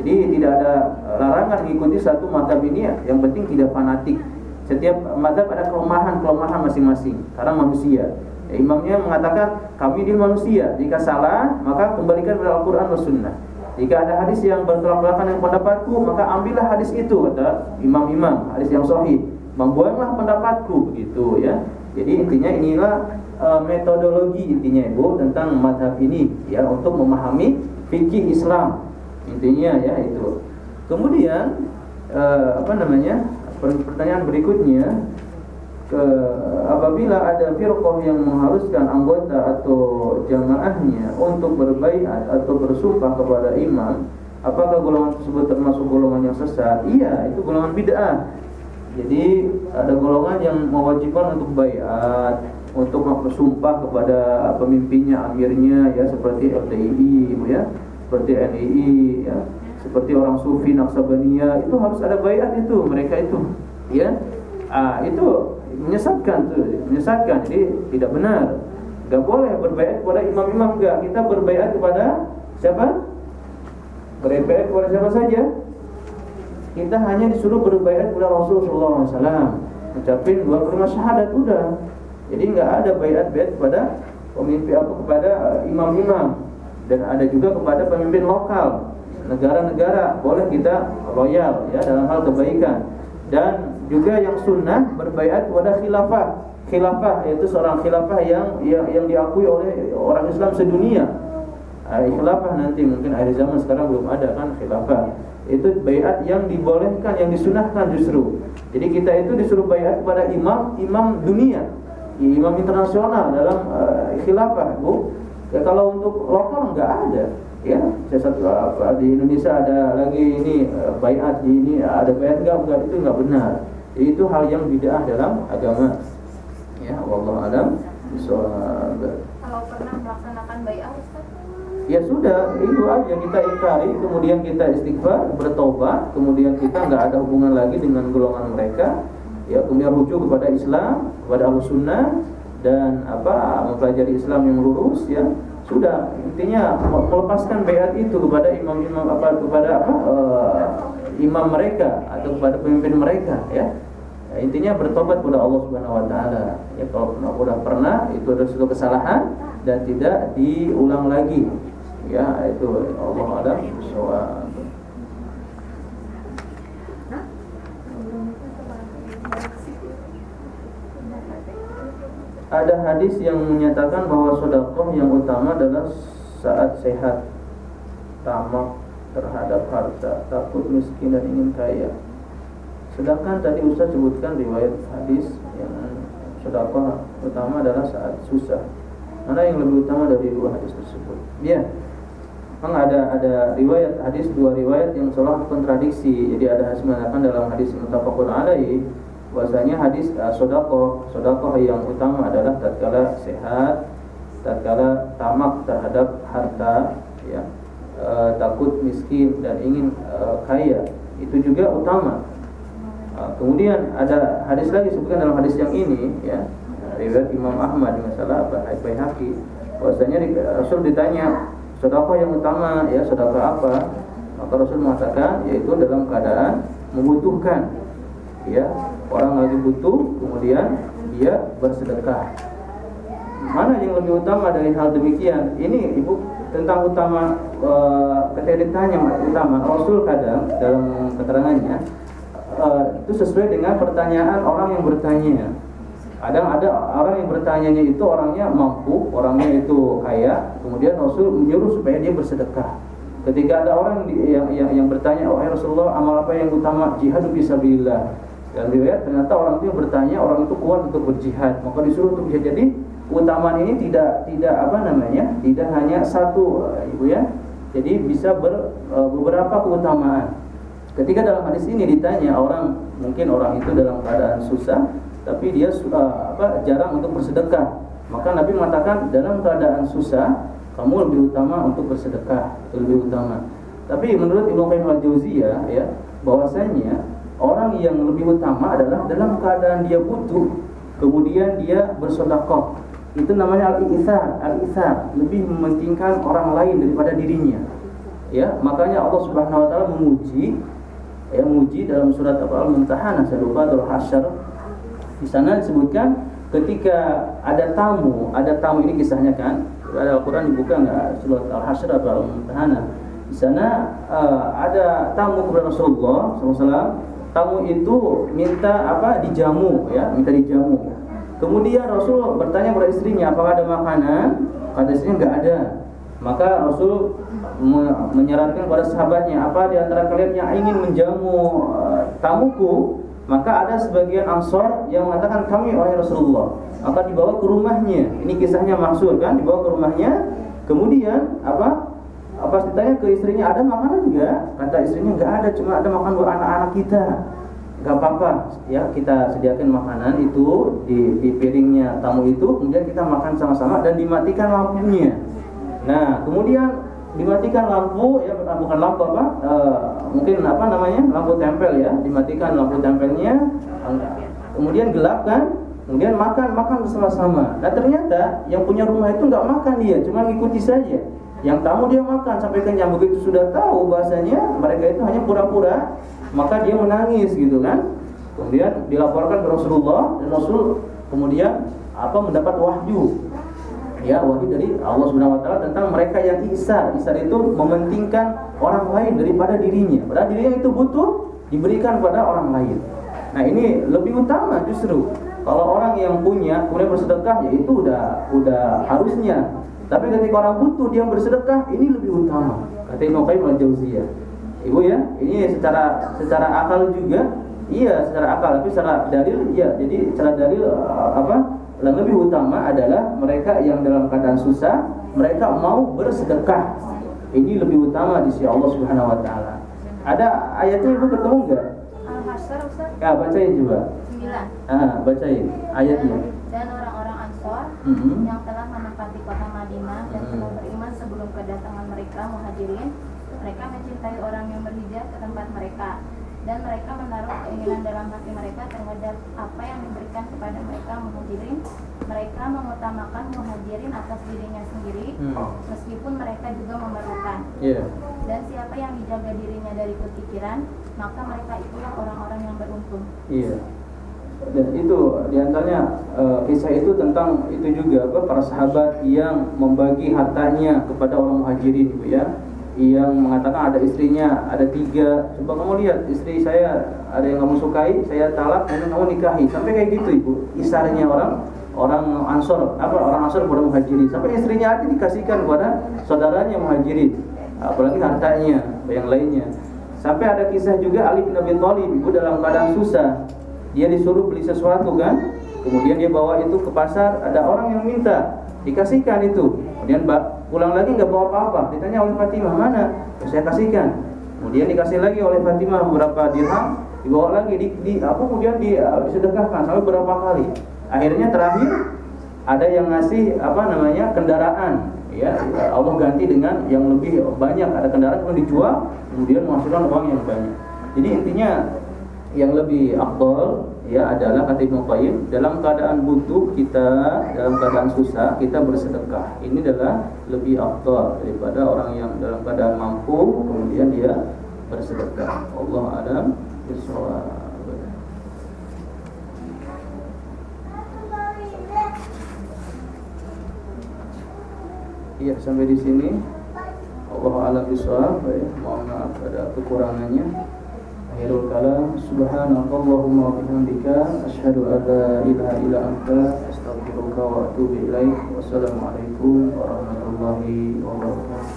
Jadi tidak ada larangan mengikuti satu mazhab ini ya. yang penting tidak fanatik setiap mazhab ada kelemahan-kelemahan masing-masing karena manusia. Ya, imamnya mengatakan kami di manusia. Jika salah, maka kembalikan kepada Al-Qur'an dan Sunnah. Jika ada hadis yang bertolak belakang dengan pendapatku, maka ambillah hadis itu kata imam-imam, hadis yang sahih. Membuanglah pendapatku begitu ya. Jadi intinya inilah uh, metodologi intinya Ibu tentang mazhab ini ya untuk memahami fikih Islam. Intinya ya itu. Kemudian uh, apa namanya? Pertanyaan berikutnya ke, apabila ada firqah yang mengharuskan anggota atau jamaahnya untuk berbaiat atau bersumpah kepada imam, apakah golongan tersebut termasuk golongan yang sesat? Iya, itu golongan bid'ah. Jadi ada golongan yang mewajibkan untuk bayat, untuk bersumpah kepada pemimpinnya, amirnya ya seperti LTI ya, seperti NII ya seperti orang sufi Naksabaniyah itu harus ada bayat itu mereka itu ya ah, itu menyesatkan tuh menyesatkan. Jadi tidak benar. Gak boleh berbayat kepada imam-imam. Enggak kita berbayat kepada siapa? Berbayat kepada siapa saja. Kita hanya disuruh berbayat kepada Rasulullah SAW mencapai dua kalimat syahadat udah. Jadi nggak ada bayat-bayat kepada pemimpin apa kepada imam-imam. Dan ada juga kepada pemimpin lokal. Negara-negara. Boleh kita loyal ya dalam hal kebaikan. Dan juga yang sunnah berbaiat kepada khilafah. Khilafah yaitu seorang khilafah yang yang, yang diakui oleh orang Islam sedunia. Uh, khilafah nanti mungkin akhir zaman sekarang belum ada kan khilafah. Itu bayat yang dibolehkan yang disunahkan justru. Jadi kita itu disuruh bayat kepada imam imam dunia. Imam internasional dalam uh, khilafah bu. Ya, kalau untuk lokal nggak ada. Ya saya satu apa di Indonesia ada lagi ini bayat ini ada bayat enggak enggak itu enggak benar itu hal yang bid'ah dalam agama. Ya. Wallahu alam kalau pernah melaksanakan Ustaz? Ya sudah, itu aja kita ingkari, kemudian kita istighfar, bertobat, kemudian kita nggak ada hubungan lagi dengan golongan mereka, ya kemudian rujuk kepada Islam, kepada al sunnah dan apa mempelajari Islam yang lurus, ya. Sudah intinya melepaskan bayat itu kepada imam-imam apa kepada apa uh, imam mereka atau kepada pemimpin mereka ya. ya intinya bertobat kepada Allah Subhanahu wa taala. Ya kalau sudah pernah itu adalah suatu kesalahan dan tidak diulang lagi. Ya itu Allah ada ada hadis yang menyatakan bahwa sodakoh yang utama adalah saat sehat, tamak terhadap harta, takut miskin dan ingin kaya. Sedangkan tadi Ustaz sebutkan riwayat hadis yang sodakoh utama adalah saat susah. Mana yang lebih utama dari dua hadis tersebut? Ya, memang ada ada riwayat hadis dua riwayat yang seolah kontradiksi. Jadi ada hadis mengatakan dalam hadis mutafakun alaihi bahwasanya hadis uh, sodako sodako yang utama adalah tatkala sehat tatkala tamak terhadap harta ya e, takut miskin dan ingin e, kaya. Itu juga utama. E, kemudian ada hadis lagi sebutkan dalam hadis yang ini ya. Riwayat Imam Ahmad masalah Baihaqi. Bahwasanya Rasul ditanya sedekah yang utama ya sedekah apa? Maka Rasul mengatakan yaitu dalam keadaan membutuhkan ya. Orang lagi butuh kemudian dia bersedekah. Mana yang lebih utama dari hal demikian? Ini ibu tentang utama ketika ditanya utama Rasul kadang dalam keterangannya e, itu sesuai dengan pertanyaan orang yang bertanya. Kadang ada orang yang bertanyanya itu orangnya mampu, orangnya itu kaya, kemudian Rasul menyuruh supaya dia bersedekah. Ketika ada orang yang yang, yang bertanya, "Oh Rasulullah, amal apa yang utama? Jihad fisabilillah." Dan riwayat ternyata orang itu yang bertanya, orang itu kuat untuk berjihad, maka disuruh untuk bisa jadi keutamaan ini tidak tidak apa namanya tidak hanya satu eh, ibu ya jadi bisa ber, eh, beberapa keutamaan. Ketika dalam hadis ini ditanya orang mungkin orang itu dalam keadaan susah tapi dia uh, apa jarang untuk bersedekah. Maka Nabi mengatakan dalam keadaan susah kamu lebih utama untuk bersedekah. Lebih utama. Tapi menurut Ibnu Qayyim al-Jauziyah ya bahwasanya orang yang lebih utama adalah dalam keadaan dia butuh kemudian dia bersedekah itu namanya al-ithar, al-ithar, lebih mementingkan orang lain daripada dirinya. Ya, makanya Allah Subhanahu wa taala memuji ya memuji dalam surat apa Al-Mumtahanah saya lupa atau Hasyr. Di sana disebutkan ketika ada tamu, ada tamu ini kisahnya kan, ada Al-Qur'an dibuka enggak surat Al-Hasyr atau Al-Mumtahanah. Di sana uh, ada tamu kepada Rasulullah SAW. Tamu itu minta apa? Dijamu ya, minta dijamu Kemudian Rasul bertanya kepada istrinya, apakah ada makanan? Kata istrinya enggak ada. Maka Rasul menyarankan kepada sahabatnya, apa di antara kalian yang ingin menjamu uh, tamuku? Maka ada sebagian ansor yang mengatakan kami wahai Rasulullah. Maka dibawa ke rumahnya. Ini kisahnya maksud kan, dibawa ke rumahnya. Kemudian apa? Apa ditanya ke istrinya ada makanan enggak? Kata istrinya enggak ada, cuma ada makan buat anak-anak kita nggak apa-apa ya kita sediakan makanan itu di, di piringnya tamu itu kemudian kita makan sama-sama dan dimatikan lampunya. Nah kemudian dimatikan lampu ya bukan lampu apa e, mungkin apa namanya lampu tempel ya. Dimatikan lampu tempelnya kemudian gelap kan kemudian makan makan bersama-sama. Nah ternyata yang punya rumah itu nggak makan dia cuma ngikuti saja. Yang tamu dia makan sampai kenyang. Begitu sudah tahu bahasanya mereka itu hanya pura-pura maka dia menangis gitu kan. Kemudian dilaporkan ke Rasulullah dan Rasul kemudian apa mendapat wahyu. Ya wahyu dari Allah Subhanahu wa taala tentang mereka yang isar. Isar itu mementingkan orang lain daripada dirinya. Padahal dirinya itu butuh diberikan pada orang lain. Nah ini lebih utama justru. Kalau orang yang punya kemudian bersedekah ya itu udah udah harusnya. Tapi ketika orang butuh dia bersedekah ini lebih utama. Kata Ibnu Qayyim al-Jauziyah Ibu ya, ini secara secara akal juga, iya secara akal, tapi secara dalil, iya. Jadi secara dalil eh, apa? Yang lebih utama adalah mereka yang dalam keadaan susah, mereka mau bersedekah. Ini lebih utama di sisi Allah Subhanahu Wa Taala. Ada ayatnya ibu ketemu Ustaz. Ya, bacain coba. 9. Ah, bacain ayatnya. Dan orang-orang Ansor mm -hmm. yang telah menempati kota Madinah dan mm -hmm. beriman sebelum kedatangan mereka Muhajirin mereka mencintai orang yang berhijrah ke tempat mereka dan mereka menaruh keinginan dalam hati mereka terhadap apa yang diberikan kepada mereka muhajirin mereka mengutamakan muhajirin atas dirinya sendiri hmm. meskipun mereka juga memerlukan yeah. dan siapa yang dijaga dirinya dari kepikiran maka mereka itulah orang-orang yang beruntung iya yeah. dan itu di antaranya uh, kisah itu tentang itu juga apa para sahabat yang membagi hartanya kepada orang muhajirin gitu ya yang mengatakan ada istrinya ada tiga. Coba kamu lihat istri saya ada yang kamu sukai saya talak kemudian kamu nikahi. Sampai kayak gitu ibu. Isarnya orang orang ansor apa orang ansor kepada muhajirin. Sampai istrinya aja dikasihkan kepada saudaranya muhajirin. Apalagi hartanya yang lainnya. Sampai ada kisah juga Ali bin Abi Thalib ibu dalam keadaan susah. Dia disuruh beli sesuatu kan? Kemudian dia bawa itu ke pasar ada orang yang minta. Dikasihkan itu. Kemudian pulang lagi nggak bawa apa-apa. Ditanya oleh Fatimah mana? Saya kasihkan. Kemudian dikasih lagi oleh Fatimah beberapa dirham? Dibawa lagi di, di apa kemudian di, uh, disedekahkan sampai berapa kali. Akhirnya terakhir ada yang ngasih apa namanya kendaraan. Ya Allah ganti dengan yang lebih banyak. Ada kendaraan yang dijual kemudian menghasilkan uang yang banyak. Jadi intinya yang lebih afdol ya adalah kata Ibnu Qayyim dalam keadaan butuh kita dalam keadaan susah kita bersedekah ini adalah lebih afdol daripada orang yang dalam keadaan mampu kemudian dia bersedekah Allah adam bisawab Iya sampai di sini. Allah alam bisawab. Ya. Mohon maaf ada kekurangannya. Akhirul kalam subhanakallahumma wa bihamdika asyhadu an la ilaha illa anta astaghfiruka wa atubu ilaik. Wassalamualaikum warahmatullahi wabarakatuh.